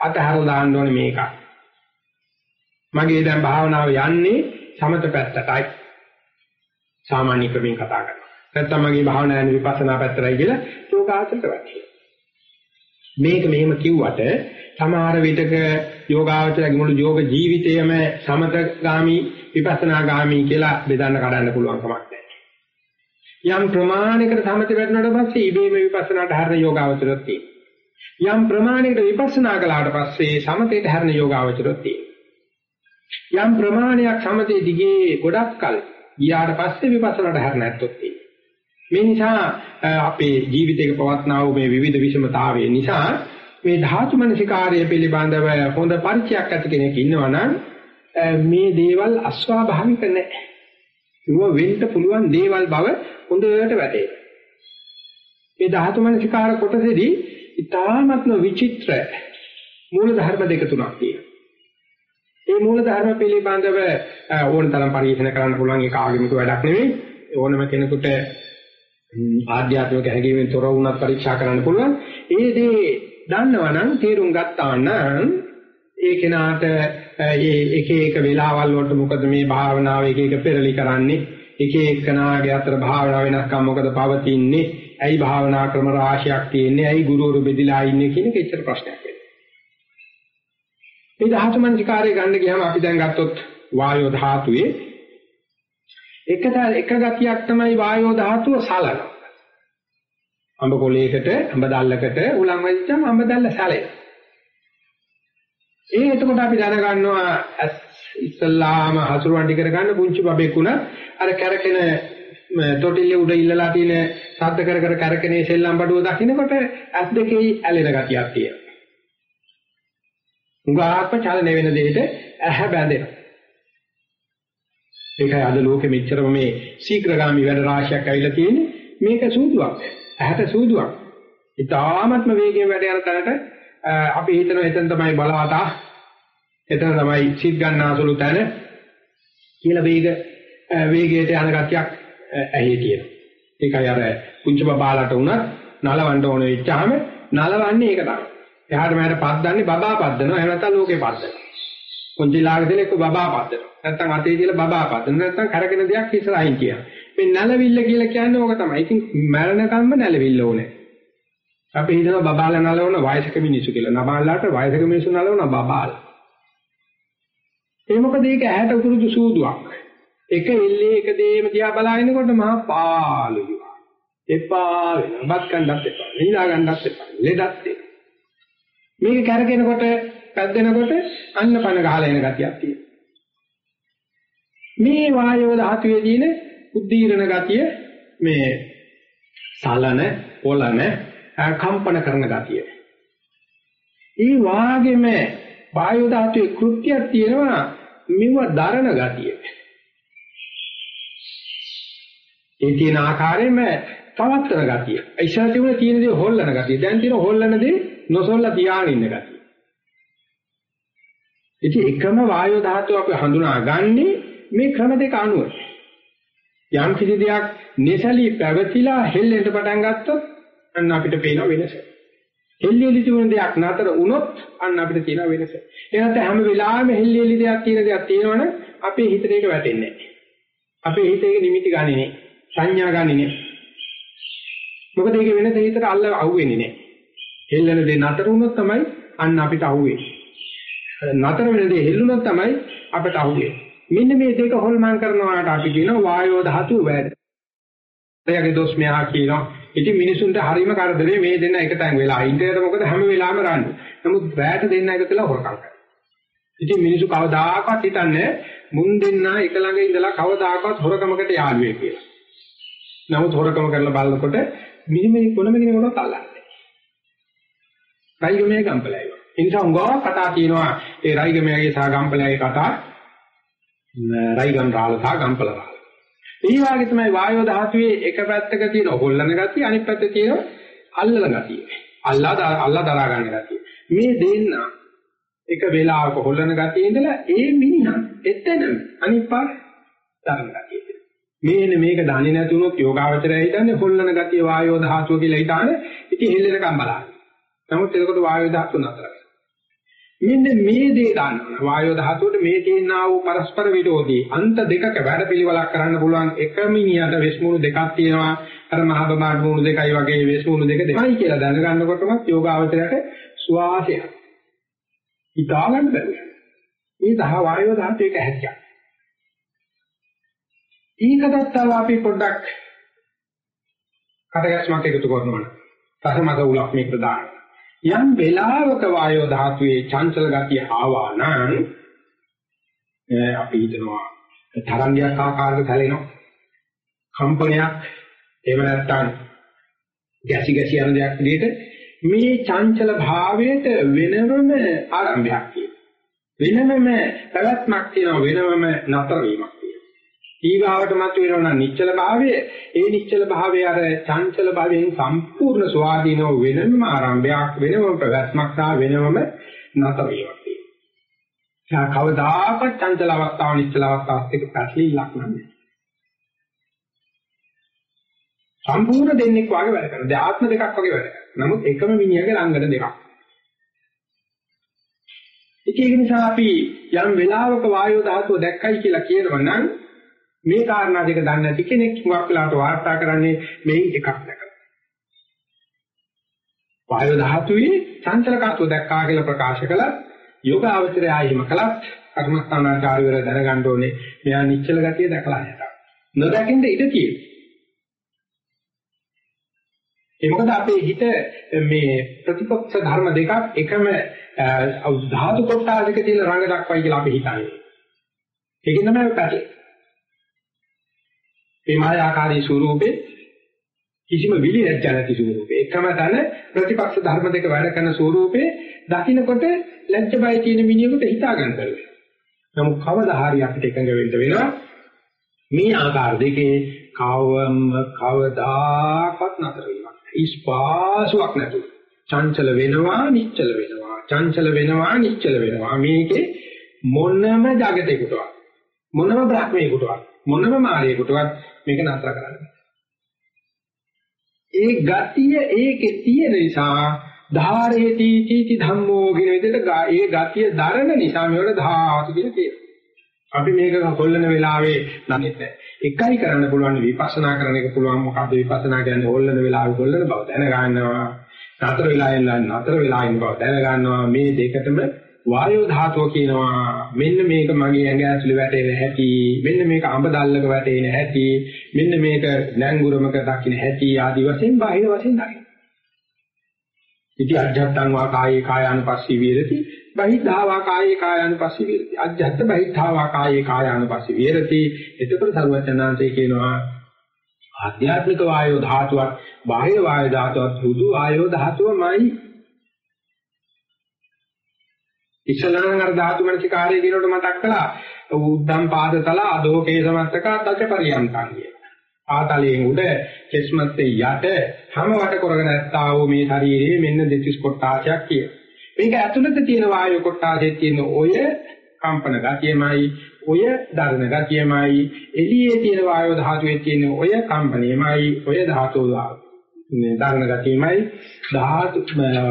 අතහරලා දාන්න ඕනේ මේක. මගේ දැන් භාවනාව යන්නේ සමත පැත්තටයි. සාමාන්‍ය ක්‍රමයෙන් කතා කරනවා. නැත්නම් මගේ භාවනාව යන්නේ විපස්සනා පැත්තටයි කියලා යෝගාචරයට වැටෙනවා. මේක මෙහෙම කිව්වට සමහර විටක යෝගාචරයේ මුළු යෝග ජීවිතයම සමතගාමි විපස්සනාගාමි කියලා බෙදන්න කඩන්න පුළුවන් කමක් නැහැ. යම් ප්‍රමාණයකට සමත වෙන්නට පස්සේ ඉබේම විපස්සනාට හැරෙන යෝගාචරයක් තියෙනවා. යම් ප්‍රමාණයකට විපස්සනා කළාට පස්සේ සමතේට හැරෙන යෝගාචරයක් තියෙනවා. යම් ප්‍රමාණයක් සමතේ දිගේ ගොඩක් කල ගියාට පස්සේ විපස්සනාට හැරෙන ඇත්තොත් තියෙනවා. මේ නිසා අපේ ජීවිතයක පවත්නා වූ මේ විවිධ විෂමතාවය නිසා මේ ධාතු මනසිකාර්ය පිළිබඳව හොඳ පරිචයක් ඇති කෙනෙක් ඉන්නවනම් මේ දේවල් අස්වාභාවික නැහැ. ඒව වෙන්න පුළුවන් දේවල් බව හොඳට වැටේ. මේ ධාතු මනසිකාර කොටසේදී ඊ타ත්ම විචිත්‍ර මූල ධර්ම දෙක තුනක් තියෙනවා. මේ මූල ධර්ම පිළිබඳව ඕන තරම් පරිශන කරන්න පුළුවන් ඒක ආගමික වැඩක් නෙවෙයි. ඕනම කෙනෙකුට ආධ්‍යාත්මික හැඟීමෙන් තොර වුණත් පරීක්ෂා කරන්න පුළුවන්. ඒ දේ දන්නවනම් තේරුම් ගත්තා නම් ඒ කෙනාට ඒ එක එක වෙලාවල් වලට මොකද මේ භාවනාව එක එක පෙරලි කරන්නේ එක එකනාගේ අතර භාවනාව වෙනස්කම් මොකද පවතින්නේ ඇයි භාවනා ක්‍රම රාශියක් තියෙන්නේ ඇයි ගුරුවරු බෙදිලා ඉන්නේ කියන එක ඉච්චර ප්‍රශ්නයක් වෙනවා මේ ධාතු මනසිකාරය ගන්න ගියාම අපි දැන් ගත්තොත් වායෝ ධාතුවේ එක එක ගතියක් තමයි වායෝ ධාතුව සලනවා අඹ කොලයකට අඹ දැල්ලකට උලන් වෙච්චම අඹ දැල්ල සැලේ. ඒ එතකොට අපි දැනගන්නවා ඉස්සල්ලාම හසුරුවන්ටි කරගන්න පුංචි බබෙකුණ අර කැරකෙන තොටිල්ල උඩ ඉල්ලලා තියෙන සද්ද කර කර කැරකෙනේ සෙල්ලම් බඩුව දකින්නකොට ඇස් දෙකේ ඇලෙන ගතියක් තියෙනවා. උගාත්ම චලන වෙන දෙයට ඇහැ බැඳෙනවා. ඒකයි අද ලෝකෙ මෙච්චරම මේ ශීඝ්‍රගාමි වැඩ රාශියක් ඇවිල්ලා තියෙන්නේ මේක සූදුවක්. ඇහැට සූදුවක්. ඊටාත්ම වේගයෙන් වැඩ යන තැනට අපි හිතනවා එතන තමයි බලවතා එතන තමයි සිත් ගන්නාසුළු තැන කියලා වේග වේගයට යන ගතියක් ඇහි තියෙනවා. ඒකයි අර කුංච බබාලට උනත් නලවන්න ඕන වෙච්චාම නලවන්නේ ඒක තමයි. එහාට මෙහාට පද්දන්නේ බබා පද්දනවා එහෙම නැත්නම් ලෝකේ පද්දනවා. කුංචි ලාගදෙල එක්ක බබා පද්දනවා. නැත්නම් අතේ තියලා බබා පද්දනවා. නැත්නම් කරගෙන දෙයක් ඉස්සරහින් කියනවා. මේ නැලවිල්ල කියලා කියන්නේ ඕක තමයි. ඉතින් මරණකම්ම නැලවිල්ල ඕනේ. අපි හිතනවා බබාලා නලවන වයසක මිනිස්සු කියලා. නබාලාට වයසක මිනිස්සු නලවන බබාලා. ඒ මොකද ඒක ඇහැට උතුරුදු සූදුවක්. එක එල්ලේ එක දේම දිහා බලාගෙනකොට මහා පාළුයි. එපා වෙනවා. බත් කන්නත් එපා. නිලා ගන්නත් එපා. ලෙඩත් එපා. මේක කරගෙනකොට පැද්දෙනකොට අන්න පන ගහලා එන ගතියක් තියෙනවා. මේ වායෝ ධාතුවේදීන උද්දීරණ ගතිය මේ සලන පොළන කම්පන කරන ගතිය. ඒ වාගේම වායු ධාතුවේ කෘත්‍යයක් තියෙනවා මෙව දරණ ගතිය. ඒ තියෙන ආකාරයෙන්ම පවත්තන ගතිය. ඉස්සර තිබුණ තියෙන දේ හොල්ලන ගතිය. දැන් තියෙන හොල්ලන දේ නොසොල්ලා තියාගෙන ඉන්න ගතිය. ඉතින් එකම වායු ධාතුව අපි හඳුනාගන්නේ මේ ක්‍රම දෙක අනුව. යම් කිසි දෙයක් neසලී පැවතිලා හෙල්ලෙන්න පටන් ගත්තොත් අන්න අපිට පේන වෙනස. හෙල්ලිලි තිබුණ දෙයක් නතර වුණොත් අන්න අපිට තියෙන වෙනස. ඒ නැත්නම් හැම වෙලාවෙම හෙල්ලිලි දෙයක් තියෙන දෙයක් තියෙනවනම් අපේ හිතට ඒක වැටෙන්නේ නැහැ. අපේ හිතේ නිමිති ගන්නෙ නේ. සංඥා ගන්නෙ නේ. මොකද ඒක වෙනස හිතට අල්ල අහුවෙන්නේ නැහැ. හෙල්ලන දේ නතර වුණොත් තමයි අන්න අපිට අහුවෙන්නේ. නතර වෙන දේ හෙල්ලුණොත් තමයි අපිට අහුවේ. මෙන්න මේ දෙක හොල්මන් කරනවාට අපි කියනවා වායෝ ධාතුව වැඩ. එයාගේ දොස් මෙහා කියනවා. ඉතින් මිනිසුන්ට හරීම කරදරේ මේ දෙන්න එක තැන් වෙලා. ඉන්ටර්නෙට් මොකද හැම වෙලාවෙම රණ්ඩු. නමුත් වැට දෙන්න එකතුලා හොරකම් කරනවා. ඉතින් මිනිස්සු කවදාකවත් හිතන්නේ මුන් දෙන්න එක ළඟ ඉඳලා කවදාකවත් හොරකමකට යාළුවේ කියලා. නමුත් හොරකම කරලා බලනකොට මිනිමේ කොනම කෙනෙකුට අල්ලන්නේ. රයිගමේ ගම්පලයි. ඒ නිසා උංගා කතා කියනවා ඒ රයිගමේගේ සහ ගම්පලයේ කතා රයිගම් රාල සහ ගම්පල රාල. ඒ වගේ තමයි වායෝ ධාතුවේ එක පැත්තක තියෙන හොල්ලන ගතිය අනිත් පැත්තේ තියෙන අල්ලන ගතිය. අල්ලා අල්ලා දරා ගන්න ගතිය. මේ දෙන්න එක වෙලාවක හොල්ලන ගතිය ඉඳලා ඒ මිනිහා එතනම අනිත් පාර දරන ගතිය. මේන මේක දන්නේ නැතුනොත් යෝගාවචරය හිතන්නේ හොල්ලන ගතිය වායෝ ධාතුව කියලා හිතානේ ඉතින් හෙල්ලෙනකම් බලන්න. නමුත් එතකොට වායෝ ධාතුව නතර මෙන්න මේ දේ ගන්නවා වායෝ ධාතුවට මේ තියෙනා වූ පරස්පර විරෝධී අන්ත දෙකක වැඩ පිළිවෙලක් කරන්න පුළුවන් එක මිනිහට වෙස්මුණු දෙකක් තියෙනවා. අර මහ බමාඩ මුණු දෙකයි වගේ වෙස්මුණු දෙක දෙකයි කියලා දැනගන්නකොටම යෝගාවචරයට සුවාසයක්. හිතා ගන්න බැහැ. මේ දහ වායෝ ධාතුවේක හැකියාව ඊකටත් තව අපි පොඩ්ඩක් කටගැස්මක් එකතු කරනවා. නම් සහමත උලක් මේක දාන්න යම් වෙලාවක වායෝ ධාතුවේ චංචල ගතිය ආවා නම් අපි හිතනවා තරංගයක් ආකාරයක සැලෙනවා. කම්පනයක් එහෙම නැත්නම් ගැසි ගැසි යන දෙයක් විදිහට මේ චංචල භාවයට වෙනම ආරම්භයක් තියෙනවා. වෙනම පැවැත්මක් තියෙනවා වෙනම නතර වීමක්. ඊගාවට මත වෙනවා නිශ්චල භාවය ඒ නිශ්චල භාවය අර චංචල භාවයෙන් සම්පූර්ණ ස්වාධීනව වෙනම ආරම්භයක් වෙනම ප්‍රවැත්මක් සහ වෙනම නැත වේවක් තියෙනවා. කවදාකවත් චංචල අවස්ථාව නිශ්චල අවස්ථාවත් එක්ක පැටලිලක් නැහැ. සම්පූර්ණ දෙන්නෙක් වගේ වැඩ කරනවා. දැන් ආත්ම දෙකක් වගේ වැඩ කරනවා. නමුත් එකම මිනිහගේ ළඟන දෙකක්. ඒක නිසා අපි යම් වෙලාවක වායෝ ධාතුව දැක්කයි කියලා කියනවා නම් මේ කාරණා දෙක දන්නේ නැති කෙනෙක් හුඟක් වෙලාවට වාර්තා කරන්නේ මේන් එකක් දැකලා. වායු ධාතුවේ චංචලකත්ව දැක්කා කියලා ප්‍රකාශ කළා යෝග අවචරය ආයෙම කළත් කර්මස්ථානාචාර්යවර දැනගන්න ඕනේ මෙයා නිශ්චල ගතිය දැකලා නැතා. නොදකින්ද ඉඩ තියෙනවා. ඒ මොකද අපේ හිත මේ ප්‍රතිපක්ෂ ධර්ම දෙකක් එකම ධාතු කොටාදක තියෙන රංග දක්වයි කියලා අපි හිතන්නේ. ඒකෙන් තමයි පැටලෙන්නේ. මේ මායාකාරී ස්වරූපේ කිසිම විලි නැති නැති ස්වරූපේ එකම තන ප්‍රතිපක්ෂ ධර්ම දෙක වැඩ කරන ස්වරූපේ දකින්නකොට ලැජ්ජ බය තියෙන මිනිහෙකුට හිතා ගන්න බැහැ. නමුත් කවදා හරි අපිට එකඟ වෙන්න වෙනවා මේ ආකාර දෙකේ කවම කවදාකවත් නතර වීමක්. ඉස්පාසුවක් නැතුව. චංචල වෙනවා නිශ්චල වෙනවා. චංචල වෙනවා නිශ්චල වෙනවා. මේකේ මොනම జగතේකටවත් මොනම බ්‍රහ්මයකටවත් මොනම මායයකටවත් මේක නතර කරන්න ඒ ගතිය ඒකේ තියෙන නිසා ධාරේති තීති ධම්මෝ කියන විදිහට ඒ ගතිය දරන නිසා මේවට ධාතු කියලා කියනවා. අපි මේක හොල්ලන වෙලාවේ නැන්නේ නැහැ. එකයි කරන්න පුළුවන් විපස්සනා කරන එක පුළුවන් මොකද්ද විපස්සනා කියන්නේ හොල්ලන වෙලාවේ හොල්ලන බව දැන ගන්නවා. නතර වෙලා ඉන්න නතර වෙලා ඉන්න බව දැන ගන්නවා. මේ දෙකටම වායෝ ධාතුව කියනවා. මෙන්න මේක මගේ ඇඟ ඇතුලේ වැටෙන හැටි මෙන්න මේක අඹ දැල්ලක වැටෙන හැටි මෙන්න මේක නැංගුරමක දකින්න හැටි ආදි වශයෙන් බාහිර වශයෙන් දකින්න. ඉති අජත්තං වා කායේ කායානුපස්සී විරති බහිද්ධා වා කායේ කායානුපස්සී විරති අජත්ත බහිද්ධා වා කායේ කායානුපස්සී විරති එතකොට සරුවචනාංශය කියනවා ආධ්‍යාත්මික වායෝ ධාතුවක් බාහිර වායෝ ධාතුවක් හුදු වායෝ ධාතුවමයි ඉස්සලනම් අර ධාතු මනසිකාරය කියනකොට මතක් කළා උද්දම් පාදතල අදෝකේ සමත්තක තච පරියන්තං කිය. ආතලයෙන් උඩ කෙස්මත්තේ යට හැම වට කරගෙන ඇත්තා වූ මේ ශරීරයේ මෙන්න දෙතිස් කොටාසයක් කිය. මේක ඇතුළත තියෙන වායු කොටාසයේ තියෙන ඔය කම්පන ගතියමයි ඔය දරණ ගතියමයි එළියේ තියෙන වායු ධාතුවේ තියෙන ඔය කම්පණයමයි ඔය ධාතු දරණ ගතියමයි ධාතු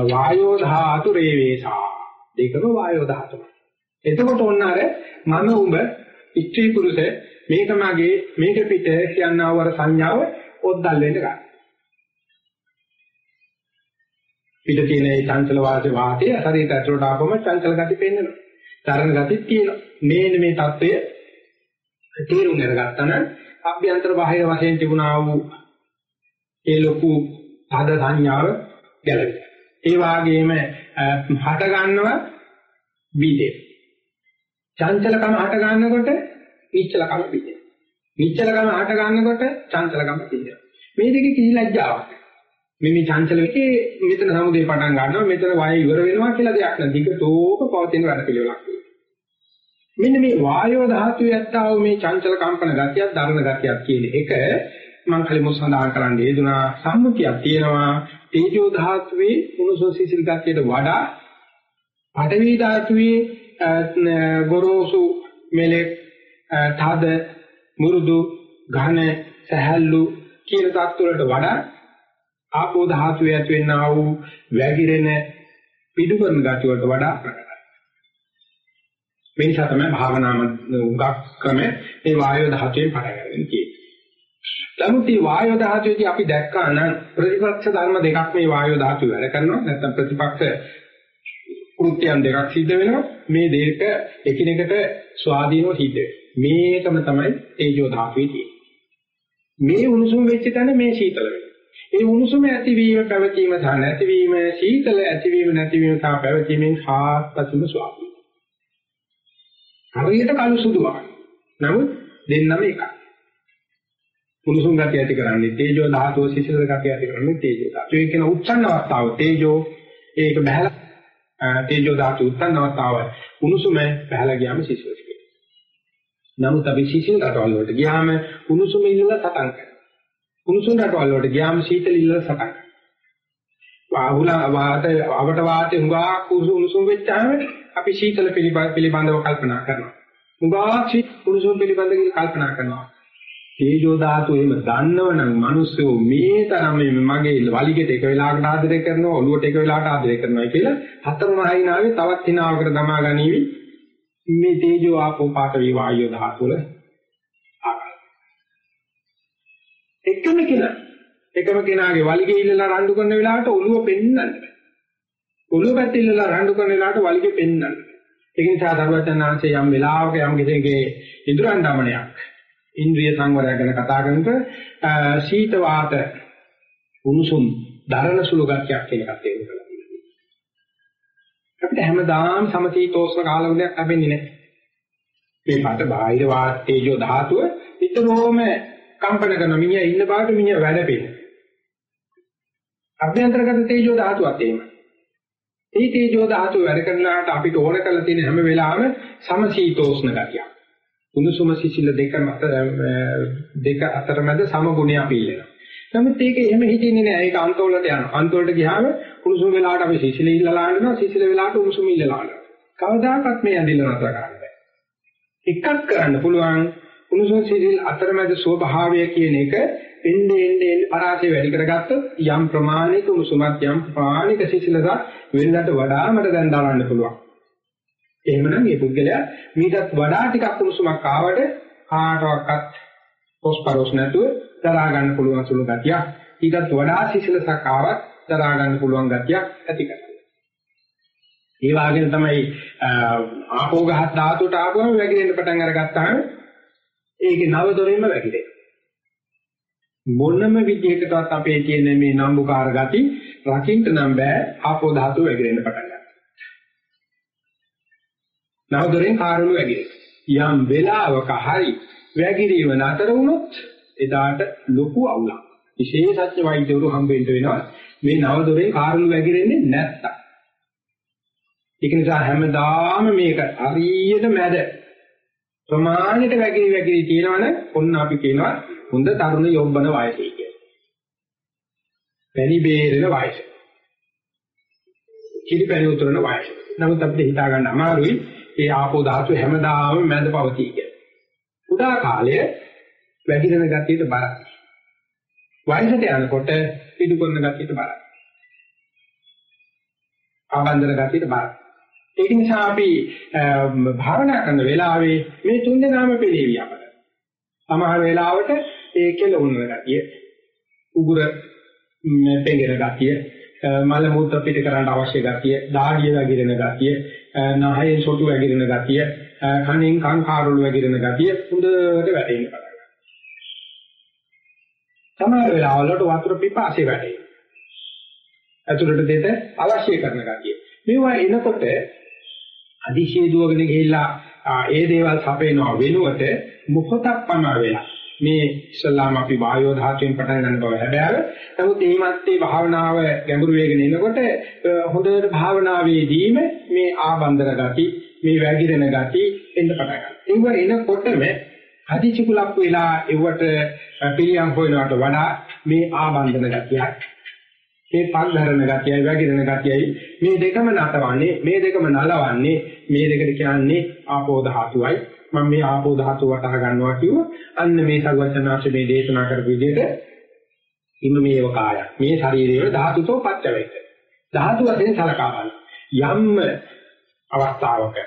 වායෝ ධාතු රේවේසා දෙකම වායෝ ධාතුව. එතකොට ඔන්න අර මම උඹ ස්ත්‍රී පුරුෂ මේක මගේ මේක පිට කියනවා වර සංඥාව ඔද්දල් වෙන්න ගන්න. පිට තියෙන ඒ චංචල වාසේ වාතය හරියට ඇතුළට ආපම චංචල ගති පෙන්වෙනවා. තරණ ගතිත් තියෙනවා. මේන මේ தত্ত্বය තේරුම් අරගත්තා නම් අභ්‍යන්තර බාහිර වශයෙන් තිබුණා වූ ඒ ලොකු ආද සංඥාව ගැලවෙනවා. ඒ වාගේම හට ගන්නව බීජේ. චංචලකම හට ගන්නකොට නිශ්චලකම බීජේ. නිශ්චලකම හට ගන්නකොට චංචලකම බීජේ. මේ දෙකේ කිසි ලැජ්ජාවක් මේ මේ චංචල වෙකේ මෙතන සමුදේ පටන් ගන්නවා මෙතන වය ඉවර වෙනවා කියලා දෙයක් නෑ. දිගටෝක පවතින වැඩ පිළිවෙලක්. මෙන්න මේ වායෝ ධාතුවේ ඇත්තා වූ මේ චංචල කම්පන ගතියක් ධර්ම ගතියක් කියන එක මම කලින් සඳහන් කරන්න යෙදුනා සම්මුතියක් තියෙනවා තේජෝ ධාතුවේ උණුසුම් සිසිල් ගතියට වඩා පඨවි ධාතුවේ ගොරෝසු මෙලෙක් තද මුරුදු ඝන සහැල්ලු කියන තත්ත්වවලට වඩා ආපෝ ධාතුවේ ඇති වෙන්නා වූ වැగిරෙන පිටුකරන ගති වලට වඩා ප්‍රකටයි. මේ නිසා තමයි භාවනාම උගක් ක්‍රම මේ වායෝ ධාතුවේ පටන් ගන්න තියෙන්නේ. නමුත් මේ වායෝ ධාතුවේදී අපි දැක්කා නම් ප්‍රතිපක්ෂ ධර්ම දෙකක් මේ වායෝ ධාතුව වැඩ කරනවා. නැත්නම් ප්‍රතිපක්ෂ කෘත්‍යයන් දෙකක් සිද්ධ වෙනවා. මේ දෙක එකිනෙකට ස්වාධීනව සිද්ධ මේකම තමයි තේජෝ ධාතුවේ තියෙන්නේ. මේ උණුසුම් වෙච්ච තැන මේ සීතල වෙනවා. ඒ උණුසුම ඇතිවීම පැවතීම සහ නැතිවීම සීතල ඇතිවීම නැතිවීම සහ පැවතීමෙන් හාත්පසුම ස්වාධීන හරියට කළු සුදු වගේ නමුත් දෙන්නම එකයි. කුණුසුම් ගතිය ඇති කරන්නේ තේජෝ ධාතුව සිසිල ගතිය ඇති කරන්නේ තේජෝ ධාතුව. ඒ කියන උත්සන්න අවස්ථාව තේජෝ ඒක බහැලා තේජෝ ධාතු උත්සන්න අවස්ථාව කුණුසුම බහැලා ගියාම සිසිල වෙනවා. නමුත් අපි සිසිල රටවල් වලට ගියාම කුණුසුම ඉල්ලලා සටන් කරනවා. කුණුසුම් රටවල් වලට ගියාම සීතල ඉල්ලලා සටන් කරනවා. වාහුලා වාත අවට වාතේ හුඟා කුණුසුම් වෙච්චාම අපි සීතල පිළිබඳව කල්පනා කරනවා. හුඟා කුණුසුම් පිළිබඳව කල්පනා කරනවා. තේජෝ ධාතු එහෙම දන්නවනම් මිනිස්සු මේ තරම් මගේ වලිගෙට එක වෙලාවකට ආදරය කරනවා ඔළුවට එක වෙලාවකට ආදරය කරනවා කියලා හතරම හිනාවේ තවත් හිනාවකට දමා ගනිවි. මේ තේජෝ ආපෝ පාඨ වේ වායෝ ධාතු වල ආකාරය එකම කෙනා එකම කෙනාගේ වලිගෙ ඉල්ලලා රණ්ඩු කරන වෙලාවට ඔළුව පෙන්නන්න ඔළුව පැත්තේ ඉල්ලලා රණ්ඩු කරන වෙලාවට වලිගෙ පෙන්නන්න ඒ නිසා දරුවචනාංශය යම් වෙලාවක යම් කෙනෙක්ගේ ඉදරන් දමනයක් ඉන්ද්‍රිය සංවරය ගැන කතා කරනකොට සීත වාත උණුසුම් දරණ සුළු ගතියක් කියන එකත් තේරුම් ගන්න තියෙනවා. අපිට හැමදාම සමශීතෝෂ්ණ කාලවලයක් ලැබෙන්නේ නැහැ. මේ පාට බාහිර වාතේජෝ ධාතුව විතරෝම කම්පන කරන මිනිහා ඉන්න බාට මිනිහා වැඩ පෙන්නේ. අභ්‍යන්තරගත තේජෝ ධාතුවත් එහෙමයි. මේ තේජෝ ධාතුව වැඩ කරනාට අපිට ඕන කරලා තියෙන හැම වෙලාවෙම සමශීතෝෂ්ණ ගතියක්. කුණුසුම සිසිල දෙක මත දෙක අතරමැද සම ගුණයක් පිළිලා. නමුත් ඒක එහෙම හිතෙන්නේ නෑ. ඒක අන්තවලට යනවා. අන්තවලට ගියාම කුණුසුම වෙලාවට අපි සිසිල ඉල්ලලා ආනවා. සිසිල වෙලාවට කුණුසුම ඉල්ලලා ආනවා. කවදාකවත් මේ ඇඳිල්ල නතර කරන්න බෑ. එකක් කරන්න පුළුවන් කුණුසුම සිසිල අතරමැද ස්වභාවය කියන එක එන්නේ එන්නේ පරාසය වැඩි කරගත්තොත් යම් ප්‍රමාණික කුණුසුමක් යම් ප්‍රමාණික සිසිලක වෙනකට වඩා මට දැන් දාන්න පුළුවන්. එහෙමනම් මේ පුද්ගලයා මීටත් වඩා ටිකක් උණුසුමක් ආවට කාටවත් පොස්පරොස් නැතුව දරා ගන්න පුළුවන් සුළු ගතියක් ඊටත් වඩා සිසිලසක් ආවත් දරා ගන්න පුළුවන් ගතියක් ඇති කරගන්නවා. ඒ වගේම තමයි ආපෝ ගහ ධාතුට ආපුවම වැగిරෙන්න පටන් අරගත්තාම ඒකේ නව දොරින්ම වැగిරෙනවා. මොනම විදිහකටවත් අපේ තියෙන මේ නම්බුකාර ගති රකින්න නම් බෑ ආපෝ ධාතුව වැగిරෙන්න පටන් නහදොරෙන් කාරළු වැගේ. යම් වෙලාවක හරි වැගිරීම නතර වුණොත් එදාට ලොකු අවුලක්. විශේෂ සත්‍ය වෛද්‍යවරු හම්බෙන්න වෙනවා. මේ නහදොරෙන් කාරළු වැගිරෙන්නේ නැත්තම්. ඒක නිසා හැමදාම මේක හරියට මැද ප්‍රමාණයට වැගිරි වැගිරි තියෙනවනේ ඔන්න අපි කියනවා හොඳ තරුණ යොම්බන වයසේ කියලා. පැණි බේරෙන වයස. කිරි පැණි උතුරන වයස. නමුත් අපිට හිතා ගන්න අමාරුයි ඒ ආපෝ ධාතු හැමදාම මැද පවතී කියලා. උදා කාලය වැగిරෙන ගතියට බරයි. වයසට යනකොට පිටු කරන ගතියට බරයි. ආබන්දන ගතියට බරයි. ඒක නිසා අපි භාවනා කරන වෙලාවේ මේ තුන් දෙනාම පිළිවි අපට. සමහර වෙලාවට ඒ කෙලුණ ගතිය, උගුර පෙඟෙන ගතිය, මල මුත්‍ර පිට කරන්න අවශ්‍ය ගතිය, දාඩිය වගිරෙන ගතිය, නහයෙන් සොටු වැగిරෙන ගතිය, කනෙන් කන් කාරළු වැగిරෙන ගතිය හොඳට වැටෙන්න පටන් ගන්නවා. සමහර වෙලාවලට වතුර පිපාසය වැටේ. ඇතුළට දෙත අවශ්‍ය කරන ගතිය. මේවා එනකොට අදිශේ දුවගෙන ගිහිල්ලා ඒ දේවල් සපේනවා වෙනුවට මොහොතක් පමණ වෙලා මේ ඉස්ලාම අපි වායෝ ධාතුවෙන් පටන් ගන්න බව හැබැයි නමුත් මේ මැත්තේ භාවනාව ගැඹුරු වෙගෙන එනකොට හොඳට භාවනාවේදීම මේ ආබන්දන ගති මේ වැగిරෙන ගති එන්න පටන් ගන්නවා. ඒව එනකොටම අධිචිකුලක් වෙලා ඒවට පිළියම් හොයනවට වඩා මේ ආබන්දන ගතියක් මේ පල්හරන ගතියයි වැగిරෙන ගතියයි මේ දෙකම නටවන්නේ මේ දෙකම නලවන්නේ මේ දෙකට කියන්නේ ආපෝ ධාතුවයි මම මේ ආපෝ ධාතුව වටහා ගන්නවා කිව්ව අන්න මේ සර්වචනාංශ මේ දේශනා කරපු විදිහට ඉන්න මේව කාය මේ ශරීරයේ ධාතුතෝ පච්චවේක ධාතු වශයෙන් සලකා බලන්න. යම් අවස්ථාවක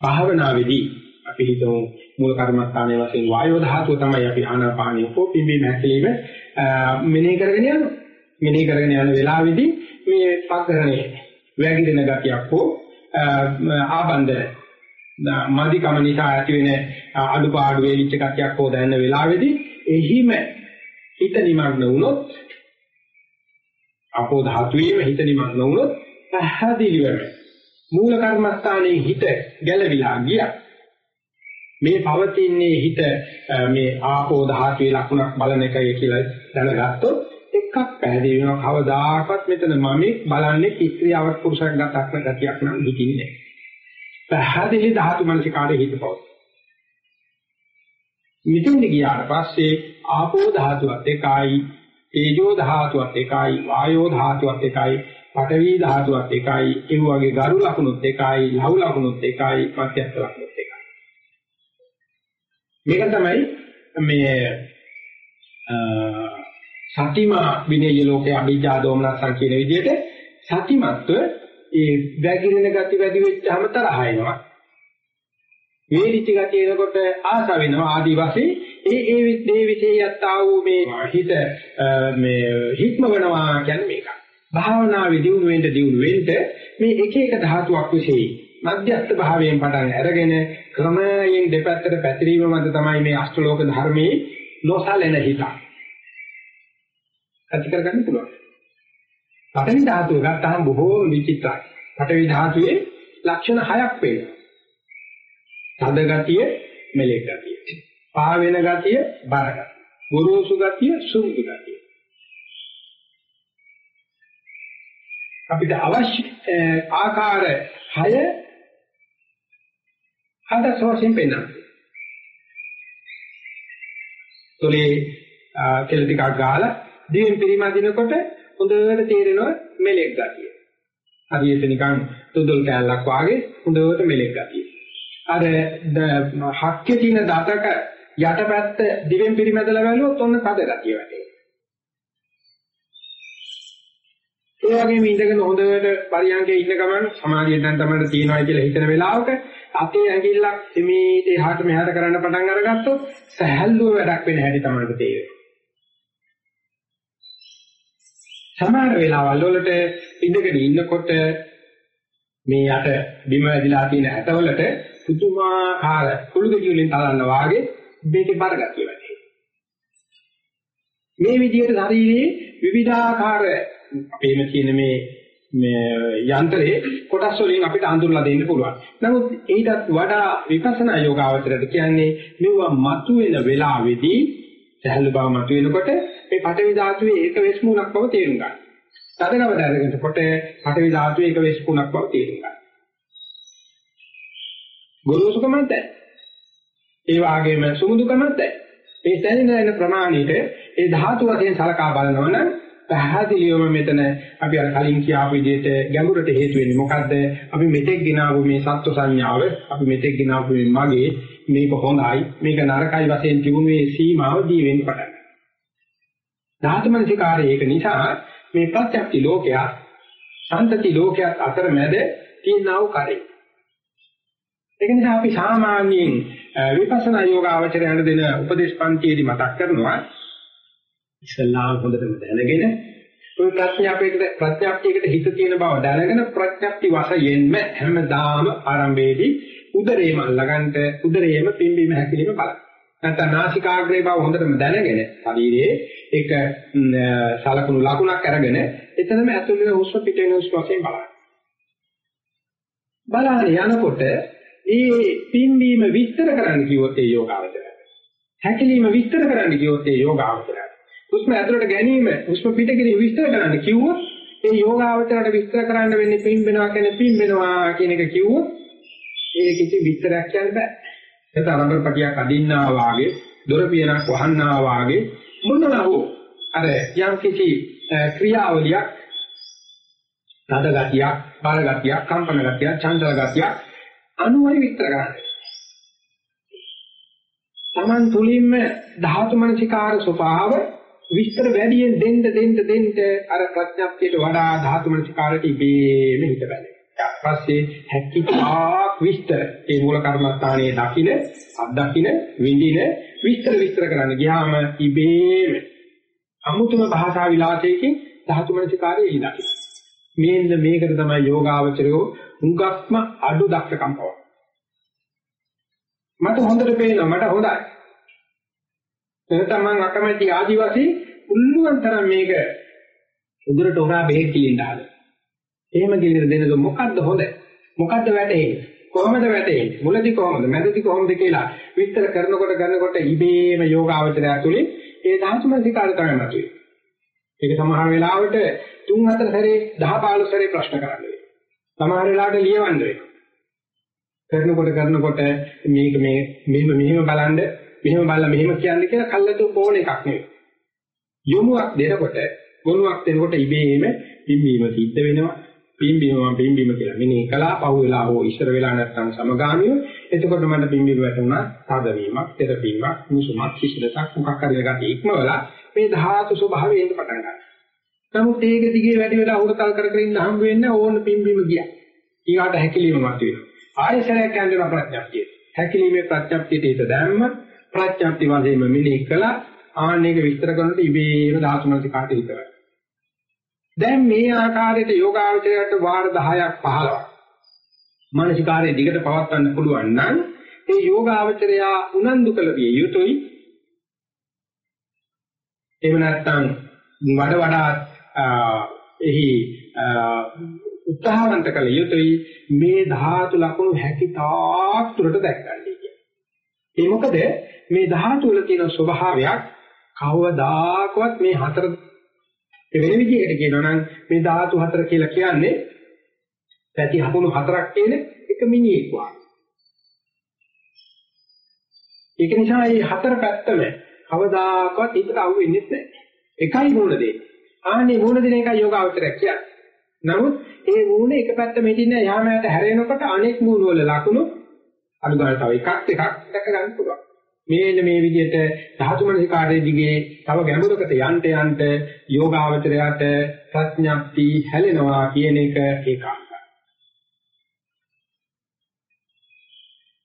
භාවනාවේදී අපි හිතමු මූල කර්මස්ථානයේ වශයෙන් වායෝ ධාතුව තමයි අපි ආනාපානිය හෝ පිම්බීම හැකලීම මෙනෙහි කරගෙන යනවා මෙනෙහි කරගෙන යන වෙලාවේදී මේ පග්ගරණේ වැగిරෙන ගතියක් හෝ ආබන්ධන මදිකම නිසා ඇති වෙන අඩුපාඩු වේලිච්ච කතියක් හෝ දැනෙන වෙලාවේදී එහිම හිත නිමග්න වුණොත් අපෝ ධාතුවේම හිත නිමග්න වුණොත් පැහැදිලිවම මූල කර්මස්ථානයේ හිත ගැළවිලා ගියා. මේ පවතින්නේ හිත මේ ආපෝ ධාතුවේ ලක්ෂණක් බලන එකයි කියලා දැනගත්තොත් එකක් පැහැදිලි වෙනවා. කවදාකවත් මෙතන මම බලන්නේ ස්ත්‍රියවක් පුරුෂයෙක් ගතක් නැතිවක් නම් දුකින්නේ පැහැදිලි ධාතු මනසිකාරයේ හිතපොත් මෙතෙන් ගියාට පස්සේ ආපෝ ධාතුවත් එකයි තේජෝ ධාතුවත් එකයි වායෝ ධාතුවත් එකයි පඨවි ධාතුවත් එකයි ඒ වගේ ගරු ලකුණුත් එකයි ලහු ලකුණුත් එකයි මධ්‍යස්ථ ලකුණුත් එකයි. මේක තමයි මේ සතිමා විනය ලෝකයේ අභිජ්ජා දෝමනසං කියන විදිහට සතිමත්ව ඒ වැగిරෙන ගති වැඩි වෙච්චාම තරහ එනවා. වේලිච්ච ගතිය එනකොට ආස වෙනවා ආදි වශයෙන් ඒ ඒ දේ විශේෂයත්තා වූ මේ හිත මේ හික්මවනවා කියන්නේ මේක. භාවනාවේ දියුණු වෙන්න දියුණු වෙන්න මේ එක එක ධාතුවක් විශේෂයි. මධ්‍යස්ථ භාවයෙන් පටන් අරගෙන ක්‍රමයෙන් දෙපැත්තට පැතිරීම මත තමයි මේ අෂ්ටලෝක ධර්මයේ නොසලෙන හිතක්. ඇති කරගන්න පුළුවන්. පඨවි ධාතුව ගත්තාම බොහෝ විචිත්‍රයි. පඨවි ධාතුවේ ලක්ෂණ හයක් වෙනවා. තද ගතිය, මෙලෙක් ගතිය. පා වෙන ගතිය, බර ගතිය. ගොරෝසු ගතිය, සුමුදු ගතිය. අපිට අවශ්‍ය ආකාර 6 හදස් වශයෙන් පෙන්වන්න. තොලේ කෙල ටිකක් ගාලා දිවෙන් පරිමදිනකොට හොඳට තේරෙනවා මෙලෙක් ගතිය. හරියට නිකන් තුදුල් කෑල්ලක් වාගේ හොඳට මෙලෙක් ගතිය. අර හක්කේ තියෙන දතක යටපැත්ත දිවෙන් පරිමදලා බැලුවොත් ඔන්න තද ගතිය වැටේ. ඒ වගේම ඉඳගෙන හොඳට පරියන්කේ ඉන්න ගමන් සමාධිය දැන් තමයි තියෙනවා කියලා හිතන වෙලාවක අතේ ඇඟිල්ලක් එමේ එහාට මෙහාට කරන්න පටන් අරගත්තොත් සහැල්ලුව වැඩක් වෙන හැටි තමයි තේරෙන්නේ. සමහර වෙලාවල් වලට ඉඳගෙන ඉන්නකොට මේ යට බිම වැදිලා තියෙන ඇටවලට පුදුමාකාර කුළුගෙඩි වලින් තලන්න වාගේ මේකේ බරගතිය වැඩි. මේ විදිහට ශරීරයේ විවිධාකාර අපේම තියෙන මේ මේ යන්ත්‍රයේ කොටස් වලින් අපිට අඳුරලා දෙන්න පුළුවන්. නමුත් ඊටත් වඩා විපස්සනා යෝගාවචරයට කියන්නේ මෙවුවා මතුවෙන වෙලාවේදී සහැල්ලු බව මතුවෙනකොට මේ පඨවි ධාතුවේ ඒක වෙස්මුණක් බව තේරුම් ගන්න. තදනව දැනගෙනකොට පඨවි ධාතුවේ ඒක වෙස්මුණක් බව තේරුම් ගන්න. ගොරෝසුකමත් ඒ වගේම සුමුදුකමත් මේ දැනෙන ප්‍රමාණයට ඒ ධාතු වශයෙන් සලකා බලනවනම් පැහැදිලිවම මෙතන අපි අර කලින් කියාපු විදිහට ගැඹුරට හේතු වෙන්නේ මොකද්ද? අපි මෙතෙක් ගෙනාවු මේ සත්ව සංඥාව, අපි මෙතෙක් ගෙනාවු මේ මගේ මේක හොඳයි, මේක නරකයි වශයෙන් තිබුණේ සීමාව දී වෙන්න පටන් ගන්නවා. ධාතුමනසිකාරය ඒක නිසා මේ ප්‍රත්‍යක්ෂ ලෝකයක්, සම්තති ලෝකයක් අතර මැද තියෙනව කරේ. ඒක නිසා අපි සාමාන්‍යයෙන් විපස්සනා යෝග අවචරයන දෙන උපදේශ පන්තියේදී මතක් කරනවා ඉස්ලාම් හොඳටම දැනගෙන ඔය ප්‍රඥාපේකට ප්‍රඥාප්තියකට හිත තියෙන බව දැනගෙන ප්‍රඥාප්ති වශයෙන්ම හැමදාම ආරම්භයේදී උදරේම අල්ලගන්න උදරේම පිම්බීම හැකිලිම බලන්න. නැත්නම් නාසිකාග්‍රේ බව හොඳටම දැනගෙන ශරීරයේ ඒක සලකුණු ලකුණක් අරගෙන එතනම ඇතුළේ හුස්ම පිට වෙන හුස්ම වශයෙන් බලන්න. බලන්න යනකොට ඒ පිම්බීම විස්තර කරන්න කිව්වොත් ඒ යෝගාවචරය. හැකිලිම විස්තර කරන්න කිව්වොත් ඒ යෝගාවචරය. හුස්ම ඇතුළට ගැනීම හුස්ම පිට කිරීම විස්තර කරන්න කිව්වොත් ඒ යෝගාවචරයට විස්තර කරන්න වෙන්නේ පිම්බෙනවා කියන්නේ පිම්බෙනවා කියන එක කිව්වොත් ඒ කිසි විස්තරයක් කියන්න බෑ. ඒක අරඹර පටියක් අදින්නා වාගේ, දොර පියනක් වහන්නා වාගේ මොනවා හෝ අර යම් කිසි ක්‍රියාවලියක් තද ගතියක්, බල ගතියක්, කම්පන ගතියක්, චංචල ගතියක් අනුවයි විස්තර කරන්නේ. Taman තුලින්ම ධාතු මනසිකාර ස්වභාව විස්තර වැඩියෙන් දෙන්න දෙන්න දෙන්න අර ප්‍රඥප්තියට වඩා ධාතු මනසිකාරට ඉබේම හිත බැලේ. ඊට පස්සේ හැකියාවක් විස්තර ඒ මූල කර්මස්ථානයේ දකින්න අත්දකින්න විඳින විස්තර විස්තර කරන්න ගියාම ඉබේම අමුතුම භාෂා විලාසයකින් ධාතු මනසිකාරයේ ඉඳී. මේන්න මේකට තමයි යෝගාවචරයෝ උඟක්ම අඩු දක්ෂකම් පව. මට හොඳට පේනවා මට හොඳයි. එතන මම අකමැති ආදිවාසී උල්ලුවන් තරම් මේක උදුරට හොරා බෙහෙත් කිලින්න හදලා. එහෙම කිලින දෙනද මොකද්ද හොඳ? මොකද්ද වැටෙන්නේ? කොහොමද වැටෙන්නේ? මුලදී කොහොමද? මැදදී කොහොමද කියලා විස්තර කරනකොට කරනකොට ඉබේම යෝගාවචරය ඇතුලේ ඒ ධාතුමසිකාර තමයි මතුවේ. ඒක සමහර වෙලාවට 3 4 සැරේ 10 15 සැරේ ප්‍රශ්න කරන්න වෙනවා. සමහර වෙලාවට ලියවන්න වෙනවා. කරනකොට කරනකොට මේක මේ මෙහෙම මෙහෙම බලන්න මෙහෙම බලලා මෙහෙම කියන්නේ කියලා කල්ලාතු ඕන එකක් නෙවෙයි. යොමුක් දෙනකොට ගොනුවක් දෙනකොට ඉබේම පිම්බීම සිද්ධ වෙනවා. පිම්බීම මම පිම්බීම කියලා මෙනේ කළා පහු වෙලා හෝ ඉස්සර වෙලා නැත්නම් සමගාමීව එතකොට මට පිම්බීම වැටුණා තදවීමක් තෙරපීමක් මුසුමක් කිසිලක් මොකක් හරි එකක් ඉක්මවලා මේ ධාතු ස්වභාවය එන්න පටන් ගන්නවා. නමුත් ඒක දිගේ වැඩි වෙලා උරතල් කර කර ඉන්න හම්බ වෙන්නේ ඕන පිම්බීම ගියා. ඊගාට හැකිලිම මත වෙනවා. ආයසරයක් යනවා ප්‍රඥප්තිය. හැකිලිමේ ප්‍රඥප්තියට හිත දැම්ම ප්‍රඥප්ති වශයෙන්ම මෙනෙහි කළා ආන්නේක විස්තර කරනකොට ඉබේම ධාතු මනසිකාට හිතනවා. දැන් මේ ආකාරයට යෝගාවචරයට වාර 10ක් 15ක් මානසිකාරයේ දිගට පවත්වන්න පුළුවන් නම් ඒ යෝගාවචරයා උනන්දු කළ විය යුතුයි. එහෙම නැත්නම් වඩ වඩා එහි උත්සාහවන්ත කළ යුතුයි. මේ ධාතු ලක්ෂණ හැකිතාක් තුරට දැක්ගන්නේ කියන්නේ. ඒ මොකද? මේ ධාතු වල තියෙන ස්වභාවයක් කවදාකවත් මේ හතර වෙන විදිහකට කියනවා නම් මේ ධාතු හතර කියලා කියන්නේ පැති හකුණු හතරක් තියෙන එක මිනිහෙක් වගේ. ඒක නිසා මේ හතර පැත්තම කවදාකවත් හිතට අහු වෙන්නේ නැහැ. එකයි මූල දෙන්නේ. ආන්නේ මූල දෙන එකයි යෝගාවචරය කියන්නේ. නමුත් ඒ මූණ එක පැත්ත මෙදින යාමයට හැරෙනකොට අනෙක් මූණ වල ලකුණු අඩු ගන්න තව එකක් එකක් දැක ගන්න පුළුවන්. මේන්න මේ විදිහට ධාතු මනසිකාරයේ දිගේ තව ගැඹුරකට යන්න යන්න යෝගාවචරයට ප්‍රඥප්ති හැලෙනවා කියන එක ඒකාන්තයි.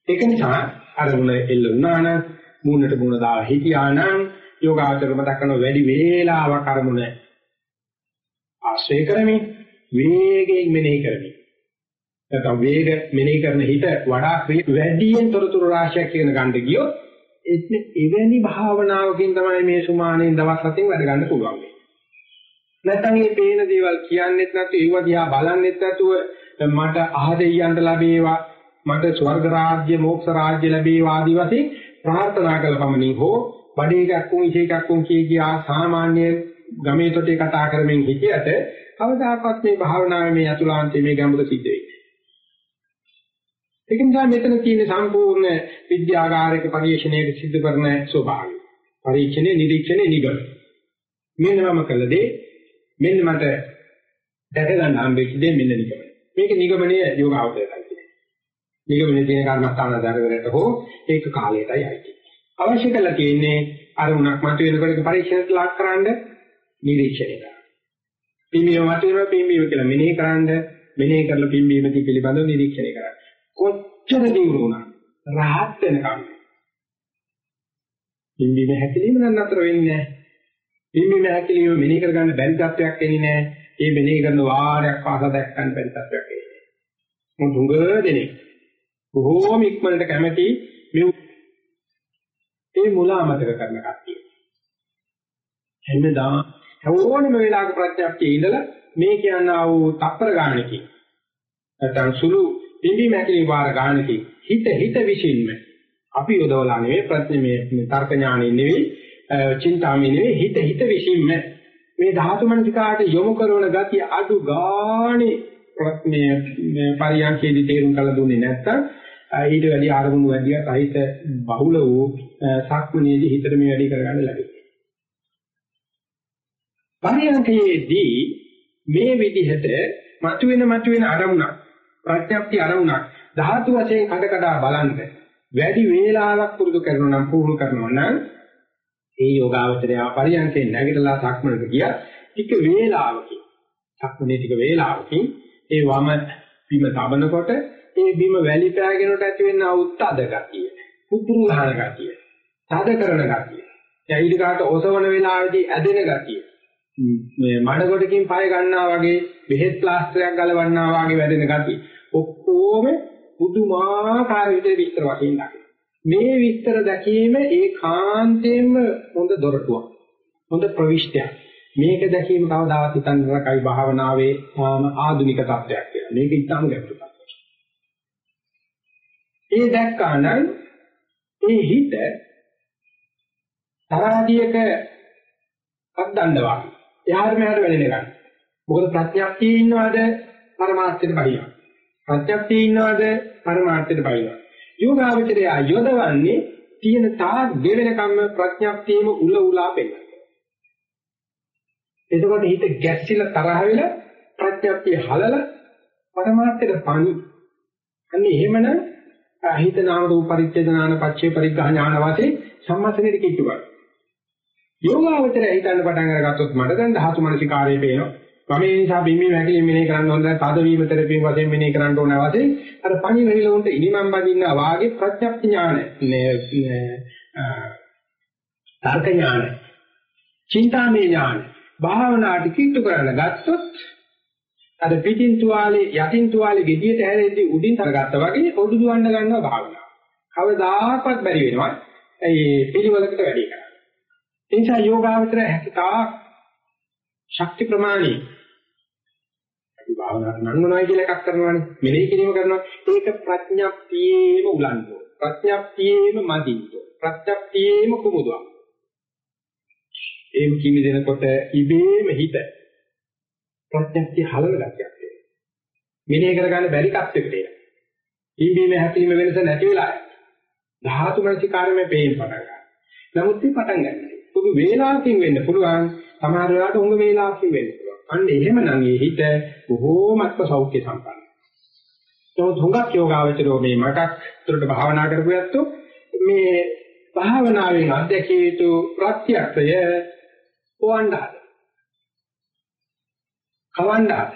ඒක නිසා අරමුණ එල්ලුණා නම් මූණට මූණ දාලා හිටියා නම් යෝගාචර මතක් කරන වැඩි වේලාවක් අරමුණ ආශ්‍රය කරමින් වේගයෙන් මෙනෙහි කරමින් නැත්නම් වේග මෙනෙහි කරන හිත වඩා වැඩියෙන් තොරතුරු රාශියක් කියන ගන්න ගියොත් එන්නේ එවැනි භාවනාවකින් තමයි මේ සුමානෙන් දවස් හතෙන් වැඩ ගන්න පුළුවන් වෙන්නේ. නැත්නම් මේ පේන දේවල් කියන්නෙත් නැත්නම් ඒව දිහා බලන්නෙත් නැතුව මට අහදෙයියන්ට ලැබේවා මට ස්වර්ග රාජ්‍ය මොක්ෂ රාජ්‍ය ලැබේවා ආදී වශයෙන් ප්‍රාර්ථනා කළ පමණින් හෝ බඩේ එකක් වුන් ඉෂේ එකක් වුන් කිය කියා සාමාන්‍ය ගමේ තොටේ කතා කරමින් හිටියට කවදාකවත් මේ භාවනාවේ මේ අතුලාන්තයේ මේ ගැඹුර සිද්ධ වෙන්නේ. ඒක නිසා මෙතන තියෙන සම්පූර්ණ විද්‍යාගාරික පරිශ්‍රණයේ සිද්ධ කරන ස්වභාවය. පරීක්ෂණේ නිරීක්ෂණේ නිගමන. මෙන්න මම කළ දේ මෙන්න මට දැක ගන්න හම්බෙච්ච දේ මෙන්න නිගමන. මේක නිගමනයේ යෝගාවචරයයි කියන්නේ. නිගමනයේ තියෙන කර්මස්ථාන දරවලට හෝ ඒක කාලයටයි අයිති. අවශ්‍ය කරලා තියෙන්නේ අර උණක් මත වෙනකොට පරීක්ෂණයට ලක් කරන්න නිරීක්ෂණය කරන්න. පිම්බීම මත වෙනවා පිම්බීම කියලා මෙනෙහි කරන්න මෙනෙහි කරලා පිම්බීම පිළිබඳව නිරීක්ෂණය කරන්න. කොච්චර දියුණු වුණා රහත් වෙනකම්. පිම්බීම හැකලීම නම් නතර වෙන්නේ නැහැ. පිම්බීම හැකිලිම මෙනෙහි කරගන්න බැරි තත්වයක් එන්නේ නැහැ. ඒ මෙනෙහි කරන වාරයක් පාසා දැක් ගන්න බැරි තත්වයක් එන්නේ. මොන් දුඟ දෙනේ. බොහෝම ඉක්මනට කැමැති මේ ඒ මුලාමතක කරන කට්ටිය. හැමදාම ඕනම වෙලාවක ප්‍රත්‍යක්ෂයේ ඉඳලා මේ කියනා වූ තප්පර ගානකින් නැත්නම් සුළු පිම්බි මැකිලි වාර ගානකින් හිත හිත විසින්ම. අපි යොදවලා නෙවෙයි ප්‍රත්‍ය මේ තර්ක ඥානෙ නෙවෙයි චින්තාමේ නෙවෙයි හිත හිත විසින්ම. මේ ධාතු මනසිකාට යොමු කරන ගතිය අඩු ගානේ මේ පරියන්කේදී තේරුම් කරලා දුන්නේ නැත්තම් ඊට වැඩි ආරමුණු වැඩි සහිත බහුල වූ සක්මනේදී හිතට මේ වැඩි කරගන්න ලැබෙයි. පරියන්කේදී මේ විදිහට මතුවෙන මතුවෙන අරමුණක් ප්‍රත්‍යක්ෂ අරමුණක් ධාතු වශයෙන් කඩ කඩ බලන්න වැඩි වේලාවක් පුරුදු කරනවා නම් පුහුණු කරනවා නම් ඒ යෝගාවචරය පරියන්කේ නැගිටලා සක්මනට ගියා ටික වේලාවකින් සක්මනේ ටික වේලාවකින් ඒ වම බිම තබනකොට ඒ බිම වැලි පෑගෙනට ඇති වෙන උත්තද ගතිය කුපුරු ගන්න ගතිය තද කරන ගතිය යයිඩකාට ඔසවන වෙලාවේදී ඇදෙන ගතිය මේ මඩකොටකින් පය ගන්නවා වගේ බෙහෙත් ප්ලාස්ටරයක් ගලවන්නා වගේ වැඩෙන ගතිය. ඔක්කොම පුදුමාකාර විදිහට විස්තර වශයෙන් දකිනවා. මේ විස්තර දැකීම ඒකාන්තයෙන්ම හොඳ දොරටුවක්. හොඳ ප්‍රවිෂ්ඨයක්. මේක දැකීම කවදාවත් හිතන්න රකයි භාවනාවේ ආධුනික තත්ත්වයක් කියලා. මේක ඉතාම ගැඹුරු තත්ත්වයක්. ඒ දැක්කානම් ඒ හිත තරහදියක අද්දණ්ඩ වගේ. එහාට මෙහාට වෙලෙන ගන්න. මොකද ප්‍රඥාක්තිය ඉන්නවද පරමාර්ථයට බහිනවා. ප්‍රත්‍යක්ෂයේ ඉන්නවද පරමාර්ථයට බයිනවා. යෝගාවචරය යොදවන්නේ තියෙන තාක් ගෙවෙන කම්ම ප්‍රඥාක්තියම උල උලා පෙන්නනවා. එතකොට හිත ගැස්සිලා තරහ වෙලා ප්‍රඥාක්තිය හලලා පරමාර්ථයට පණි. අන්නේ එහෙමනම් හිත නාම රූප පරිච්ඡේද ඥාන පච්චේ පරිග්‍රහ ඥාන වාසේ සම්මතනෙට කිච්චු ගන්න. යෝගාවචරය හිතන්න පටන් අරගත්තොත් මට දැන් ධාතු මනසිකාරයේ පේනවා. මම ඒ නිසා බිම්බි වැකිලි මෙනේ කරන්න හොඳ නැහැ. තද වීම තෙරපීම් වශයෙන් මෙනේ කරන්න ඕන වශයෙන් අර පණි වෙහිල උන්ට ඉනිමම් බඳින්නා වාගේ ප්‍රත්‍යක්ෂ ඥාන තර්ක ඥාන චින්තාමය ඥාන භාවනාට කිට්ටු කරන්න ගත්තොත් අර පිටින් තුවාලේ යටින් තුවාලේ gediයට හැරෙද්දී උඩින් තරගත්තා වගේ ඔඩු දුවන්න ගන්නවා භාවනාව. කවදාකවත් බැරි වෙනවා. ඒ පිළිවෙලකට වැඩි කරන්න. ඒ නිසා යෝගාවචර හැකිතා ශක්ති ප්‍රමාණී අපි භාවනාවට නංගනවායි කියලා එකක් කරනවානේ. මෙනෙහි කිරීම කරනවා. ඒක ප්‍රඥප්තියේම උලන්වෝ. ප්‍රඥප්තියේම මදින්තෝ. ප්‍රඥප්තියේම කුමුදුවා. ඒ කිමි දෙනකොට ඉබේම හිත ප්‍රඥප්තිය හලන ගැටියක් වෙනවා. මෙනෙහි කරගන්න බැරි කප්පෙකට එනවා. ඉබේම හැපීම වෙනස නැති වෙලා යනවා. ධාතු මනසිකාරමේ පේන්න පටන් ගන්නවා. නමුත් මේ පටන් ගන්න. පොදු වේලාවකින් වෙන්න පුළුවන්. සමහර වෙලාවට උඟ වේලාවකින් වෙන්න පුළුවන්. අන්න එහෙමනම් ඒ හිත බොහෝමත්ම සෞඛ්‍ය සම්පන්නයි. ඒත් හුඟක් යෝගාවචරෝ මේ මටක් උතරට භාවනා කරපු යැත්තෝ මේ භාවනාවෙන් අධ්‍යක්ෂිත යුතු ප්‍රත්‍යක්ෂය වණ්ඩාද. කවණ්ඩාද.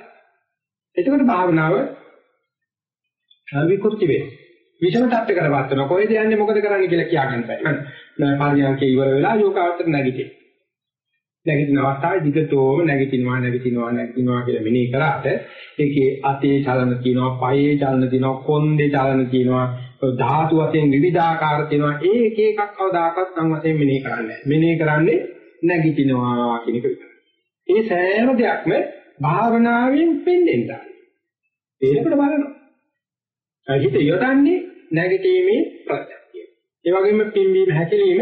එතකොට භාවනාව විකෘති වෙනවා. විෂම තත්ත්වයකට වත් වෙනවා. කොහෙද යන්නේ මොකද කරන්නේ කියලා කියාගන්න බෑ. නෑ පරියන්කේ ඉවර වෙලා යෝගාවචර නැගිටිනවා. නැගිටින අවස්ථාවේ දිගටම නැගිටිනවා නැගිටිනවා නැගිටිනවා කියලා මෙනෙහි කරාට ඒකේ අතේ චලන තියෙනවා පයේ චලන තියෙනවා කොන්දේ චලන තියෙනවා ධාතු වශයෙන් විවිධාකාර තියෙනවා. ඒ එක එකක් කවදාකවත් නම් වශයෙන් මෙනෙහි කරන්නේ මෙනෙහි කරන්නේ නැගිටිනවා කියන එක විතරයි. ඒ සෑම දෙයක්ම භාවනාවෙන් පෙන්ෙන්න ඒකට බලනවා. හිත යොදන්නේ නැගිටීමේ ප්‍රත්‍යක්ෂය. ඒ වගේම පිම්බීම හැකිලිම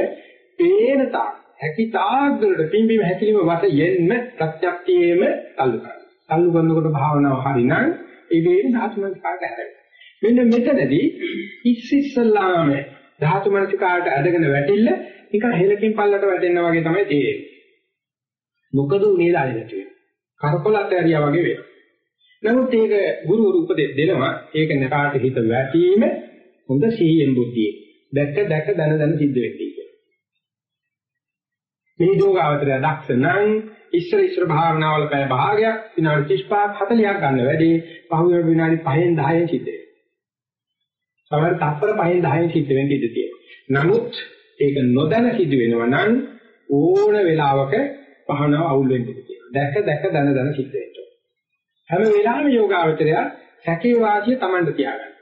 පේන තාක් හැකි තාග්ගලට පිම්බීම හැකිලිම වශයෙන්ම ප්‍රත්‍යක්තියෙම තල්ලු කරනවා. තල්ලු කරනකොට භාවනාව හරිනම් ඒ වේන ධාතු මනස්කාරට හැරෙනවා. මෙන්න මෙතනදී ඉස්සිස්සලාම ධාතු මනස්කාරට අදගෙන වැටිල්ල නිකන් හෙලකින් පල්ලට වැටෙනා වගේ තමයි තේරෙන්නේ. මොකද උනේ දාලිනට වෙන්නේ. කරකොලත් ඇරියා වගේ වෙනවා. නමුත් ඒක ගුරුවරු උපදෙස් දෙනවා ඒක නකාට හිත වැටීම හොඳ සිහියෙන් බුද්ධියේ. දැක්ක දැක දන දන සිද්ධ වෙන්නේ. මේ යෝගාවචරය දක්ෂ නම් ඉස්සර ඉස්සර භාවනාවල පැය භාගයක් විනාඩි 35 40ක් ගන්න වැඩි පහුවෙන විනාඩි 5න් 10න් සිද්ධ වෙනවා. සමහර තත්පර 5න් 10න් සිද්ධ වෙන්න ඉඩ තියෙනවා. නමුත් ඒක නොදැන සිදු වෙනවා නම් ඕන වෙලාවක භාවනාව අවුල් වෙන්නේ කියලා. දැක දැක දන දන සිද්ධ වෙනවා. හැම වෙලාවෙම යෝගාවචරය සැකේ වාසිය Tamanට තියාගන්න.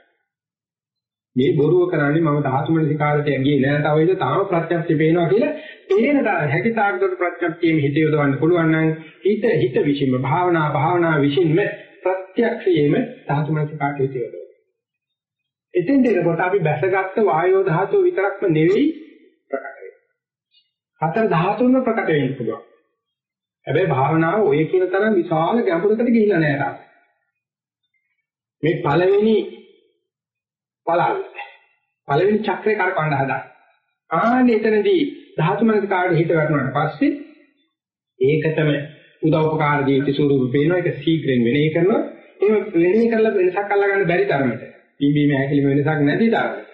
මේ බොරුව කරන්නේ මම ධාතු මනසිකාරයට ගියේ නෑ තව ඒක තාම ප්‍රත්‍යක්ෂ පේනවා කියලා පේන හැකි තාක්ෂණ ප්‍රත්‍යක්ෂයෙන් හිත යොදවන්න පුළුවන් නම් හිත හිත විසින්ම භාවනා භාවනා විසින්ම ප්‍රත්‍යක්ෂයෙන්ම ධාතු මනසිකාරයට හිත යොදවනවා. එතෙන් දෙනකොට අපි බැසගත්ත වායෝ ධාතුව විතරක්ම නෙවෙයි ප්‍රකට වෙන්නේ. හතර ධාතුන්ම ප්‍රකට වෙන්න පුළුවන්. හැබැයි භාවනාව ඔය කියන තරම් විශාල ගැඹුරකට ගිහිල්ලා නෑ තාම. මේ පළවෙනි පළල් පළවෙනි චක්‍රේ කරකවන්න හදා. ආන්නේ එතනදී ධාතු මනසිකාරට හිත වැටුණාට පස්සේ ඒකටම උදව් උපකාර දීති ස්වරූප පේනවා ඒක ශීඝ්‍රයෙන් වෙනේ කරනවා. ඒක වෙනේ කරලා වෙනසක් අල්ලගන්න බැරි තරමට. පිම්බීම හැකිලිම වෙනසක් නැති තරමට.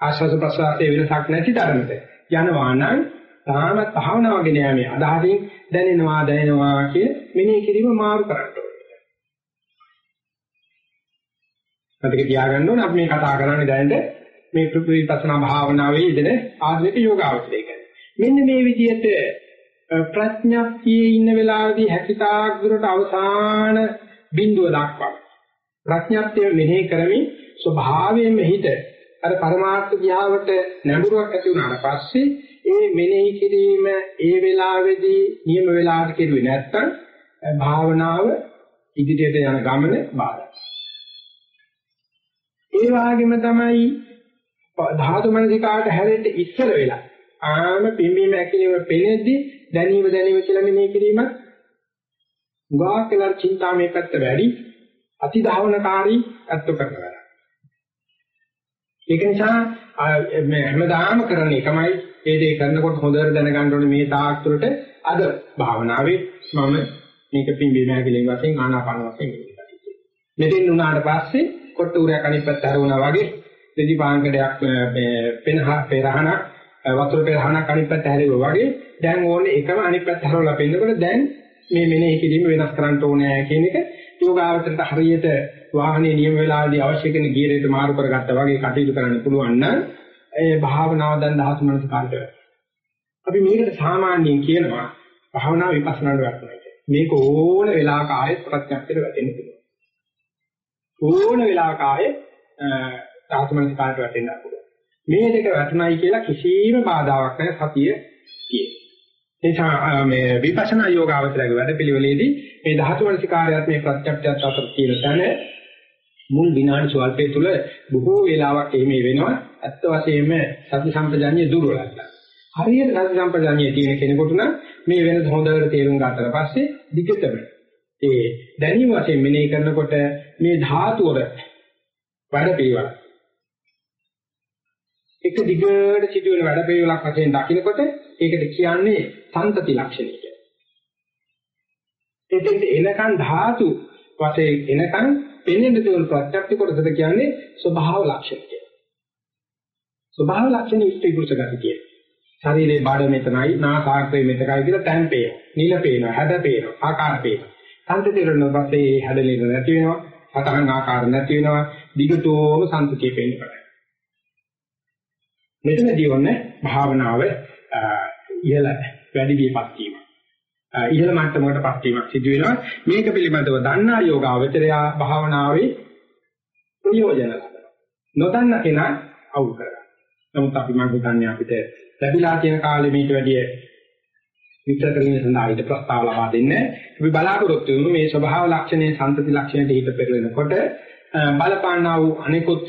ආශ්වාස ප්‍රශ්වාසයේ වෙනසක් නැති තරමට. යනවා නම් තාමත් භාවනාවගෙන යන්නේ අදහසින් දැනෙනවා දැනෙනවා කිය මෙනෙහි කිරීම මාරු කරන්න ඕනේ. මතක තියාගන්න ඕනේ අපි මේ කතා කරන්නේ දැනට මේ විපස්සනා භාවනාවේ ඉඳන ආධුනික යෝගාවචරය ගැන. මෙන්න මේ විදිහට ප්‍රඥාක්තියේ ඉන්න වෙලාවේදී හැකිතාක් දුරට අවසාන බිඳුව දක්වා ප්‍රඥාක්තිය මෙහෙය කරමින් ස්වභාවයෙන්ම හිත අර පරමාර්ථ ධ්‍යාවට නැඹුරුවක් ඇති වුණාට පස්සේ ඒ මෙනෙහි කිරීම ඒ වෙලාවේදී නියම වෙලාවට කෙරුවේ නැත්නම් භාවනාව ඉදිරියට යන ගමන බාධායි. ඒ වගේම තමයි ධාතු මනසිකාට හැරෙන්න ඉස්සර වෙලා ආම පිම්බීම ඇකිලිම පෙනෙද්දි දැනීම දැනීම කියලා මෙනෙහි කිරීමත් උගා කියලා චින්තාමේ පැත්ත වැඩි අතිධාවනකාරී අත්ව කරනවා. ඒක නිසා මේ හැමදාම කරන එකමයි ඒ දේ කරනකොට හොඳට දැනගන්න ඕනේ මේ තාක්ෂරට අද භාවනාවේ මම මේක පිම්බීම ඇකිලිම වශයෙන් ආනාපාන වශයෙන් මෙතෙන් උනාට පස්සේ කොට උරයක් අනිත් පැත්ත හරවනවා වගේ දෙදි පාංගඩයක් පෙනහ පෙරහන වතුර පෙරහනක් අනිත් පැත්ත හැරෙවුවා වගේ දැන් ඕනේ එකම අනිත් පැත්ත හරවලා පෙන්නකොට දැන් මේ මෙනෙහි කිරීම වෙනස් කරන්න ඕනේ කියන එක යෝගාවචරයට හරියට වාහනේ නියම වෙලාවදී අවශ්‍ය කරන ගියරයට මාරු කරගත්තා වගේ කටයුතු කරන්න පුළුවන් නම් ඒ භාවනාව දැන් දහතු මනස කාණ්ඩ අපි මේකට සාමාන්‍යයෙන් කියනවා භාවනා විපස්සනාට වටනවා මේක ඕන වෙලාවක ආයෙත් ප්‍රත්‍යක්ෂයට වැටෙන්න පුළුවන් ඕන වෙලාවක ආයෙත් ධාතුමනස කාලට වැටෙන්න පුළුවන්. මේ දෙක වැටුණයි කියලා කිසිම බාධාවක් නැහැ සතිය තියෙනවා. එනිසා මේ විපස්සනා යෝගාවචරයේ වැඩපිළිවෙලේදී මේ ධාතුමනස කාර්යයත් මේ ප්‍රත්‍යක්ෂයත් අතර තියෙන තැන මුල් විනාඩි ස්වල්පය තුල බොහෝ වේලාවක් එimhe වෙනවා. ඇත්ත වශයෙන්ම සති සම්පජාඤ්ඤය දුර්වලයි. හරියට සති සම්පජාඤ්ඤය තියෙන කෙනෙකුට නම් මේ වෙනස හොඳට තේරුම් ගන්නතර පස්සේ දිගටම ඒ දැනීම වශයෙන් මෙනෙහි කරනකොට මේ ධාතු වල වැඩ පිළිවෙල එක දිගට සිදුවෙන වැඩ පිළිවෙලක් වශයෙන් දකිනකොට ඒකට කියන්නේ සංතති ලක්ෂණය කියලා. එතෙන්ට එනකන් ධාතු වශයෙන් එනකන් පෙනෙන දේවල් ප්‍රත්‍යක්ෂ කොටසට කියන්නේ ස්වභාව ලක්ෂණ කියලා. ස්වභාව ලක්ෂණ ඉස්ති පුරුෂ ගති කියලා. ශරීරයේ බඩ මෙතනයි, නාසාග්‍රේ මෙතකයි කියලා තැන් පේනවා. නිල පේනවා, හැඩ පේනවා, ආකාර පේනවා. සංතති වල පස්සේ හැඩලින නැති වෙනවා, සතහන් ආකාර නැති වෙනවා, දිගටම සංතතිය පේනවා. මෙතනදී ඔන්නේ භාවනාව ඉහළ වැඩි විපත් වීම. ඉහළ මට්ටමකටපත් වීමක් සිදු වෙනවා. මේක පිළිබඳව දන්නා යෝගාවචරය භාවනාවේ ප්‍රයෝජන ලබනවා. නොදන්න කෙනා අවුල් කරගන්නවා. නමුත් අපි මම හිතන්නේ අපිට ලැබිලා තියෙන කාලෙ මේට වැඩිය විතර කරගෙන සඳහා ඊට ප්‍රස්තාව ලබා දෙන්නේ. අපි බලාපොරොත්තු වෙමු මේ ස්වභාව ලක්ෂණයේ සම්පති ලක්ෂණයට හිත පෙරලෙනකොට බලපාන්නා වූ අනිකුත්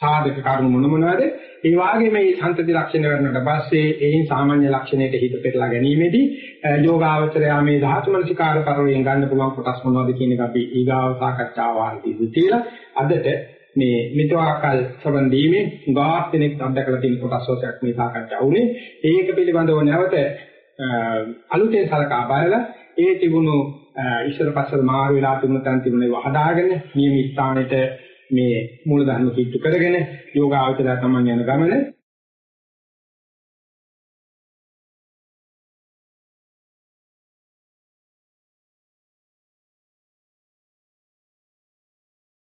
සාධක කරුණු මොන මොනවාද? ඒ වගේම මේ සම්තති ලක්ෂණ කරනට පස්සේ එයින් සාමාන්‍ය ලක්ෂණයට හිත පෙරලා ගැනීමේදී යෝගාවචරය මේ ධාතු මනසිකාර කරවයෙන් ගන්න පුළුවන් කොටස් මොනවද කියන එක අපි ඊගාව සාකච්ඡාව වාර්තිදි තියලා අදට මේ මිතවාකල් සම්බන්ධීමේ ගාස් කෙනෙක් අත්දකලා තියෙන කොටස් වලට මේ සාකච්ඡා වුණේ ඒක පිළිබඳව නැවත අලුතෙන් සලකා බලලා ඒ තිබුණු ඉස්සර පස්සර මාරු වෙලා තිබුණ තැන් තිබුණේ වහදාගෙන නියම ස්ථානෙට මේ මූල ධර්ම කිට්ටු කරගෙන යෝගාවචරය තමන් යන ගමන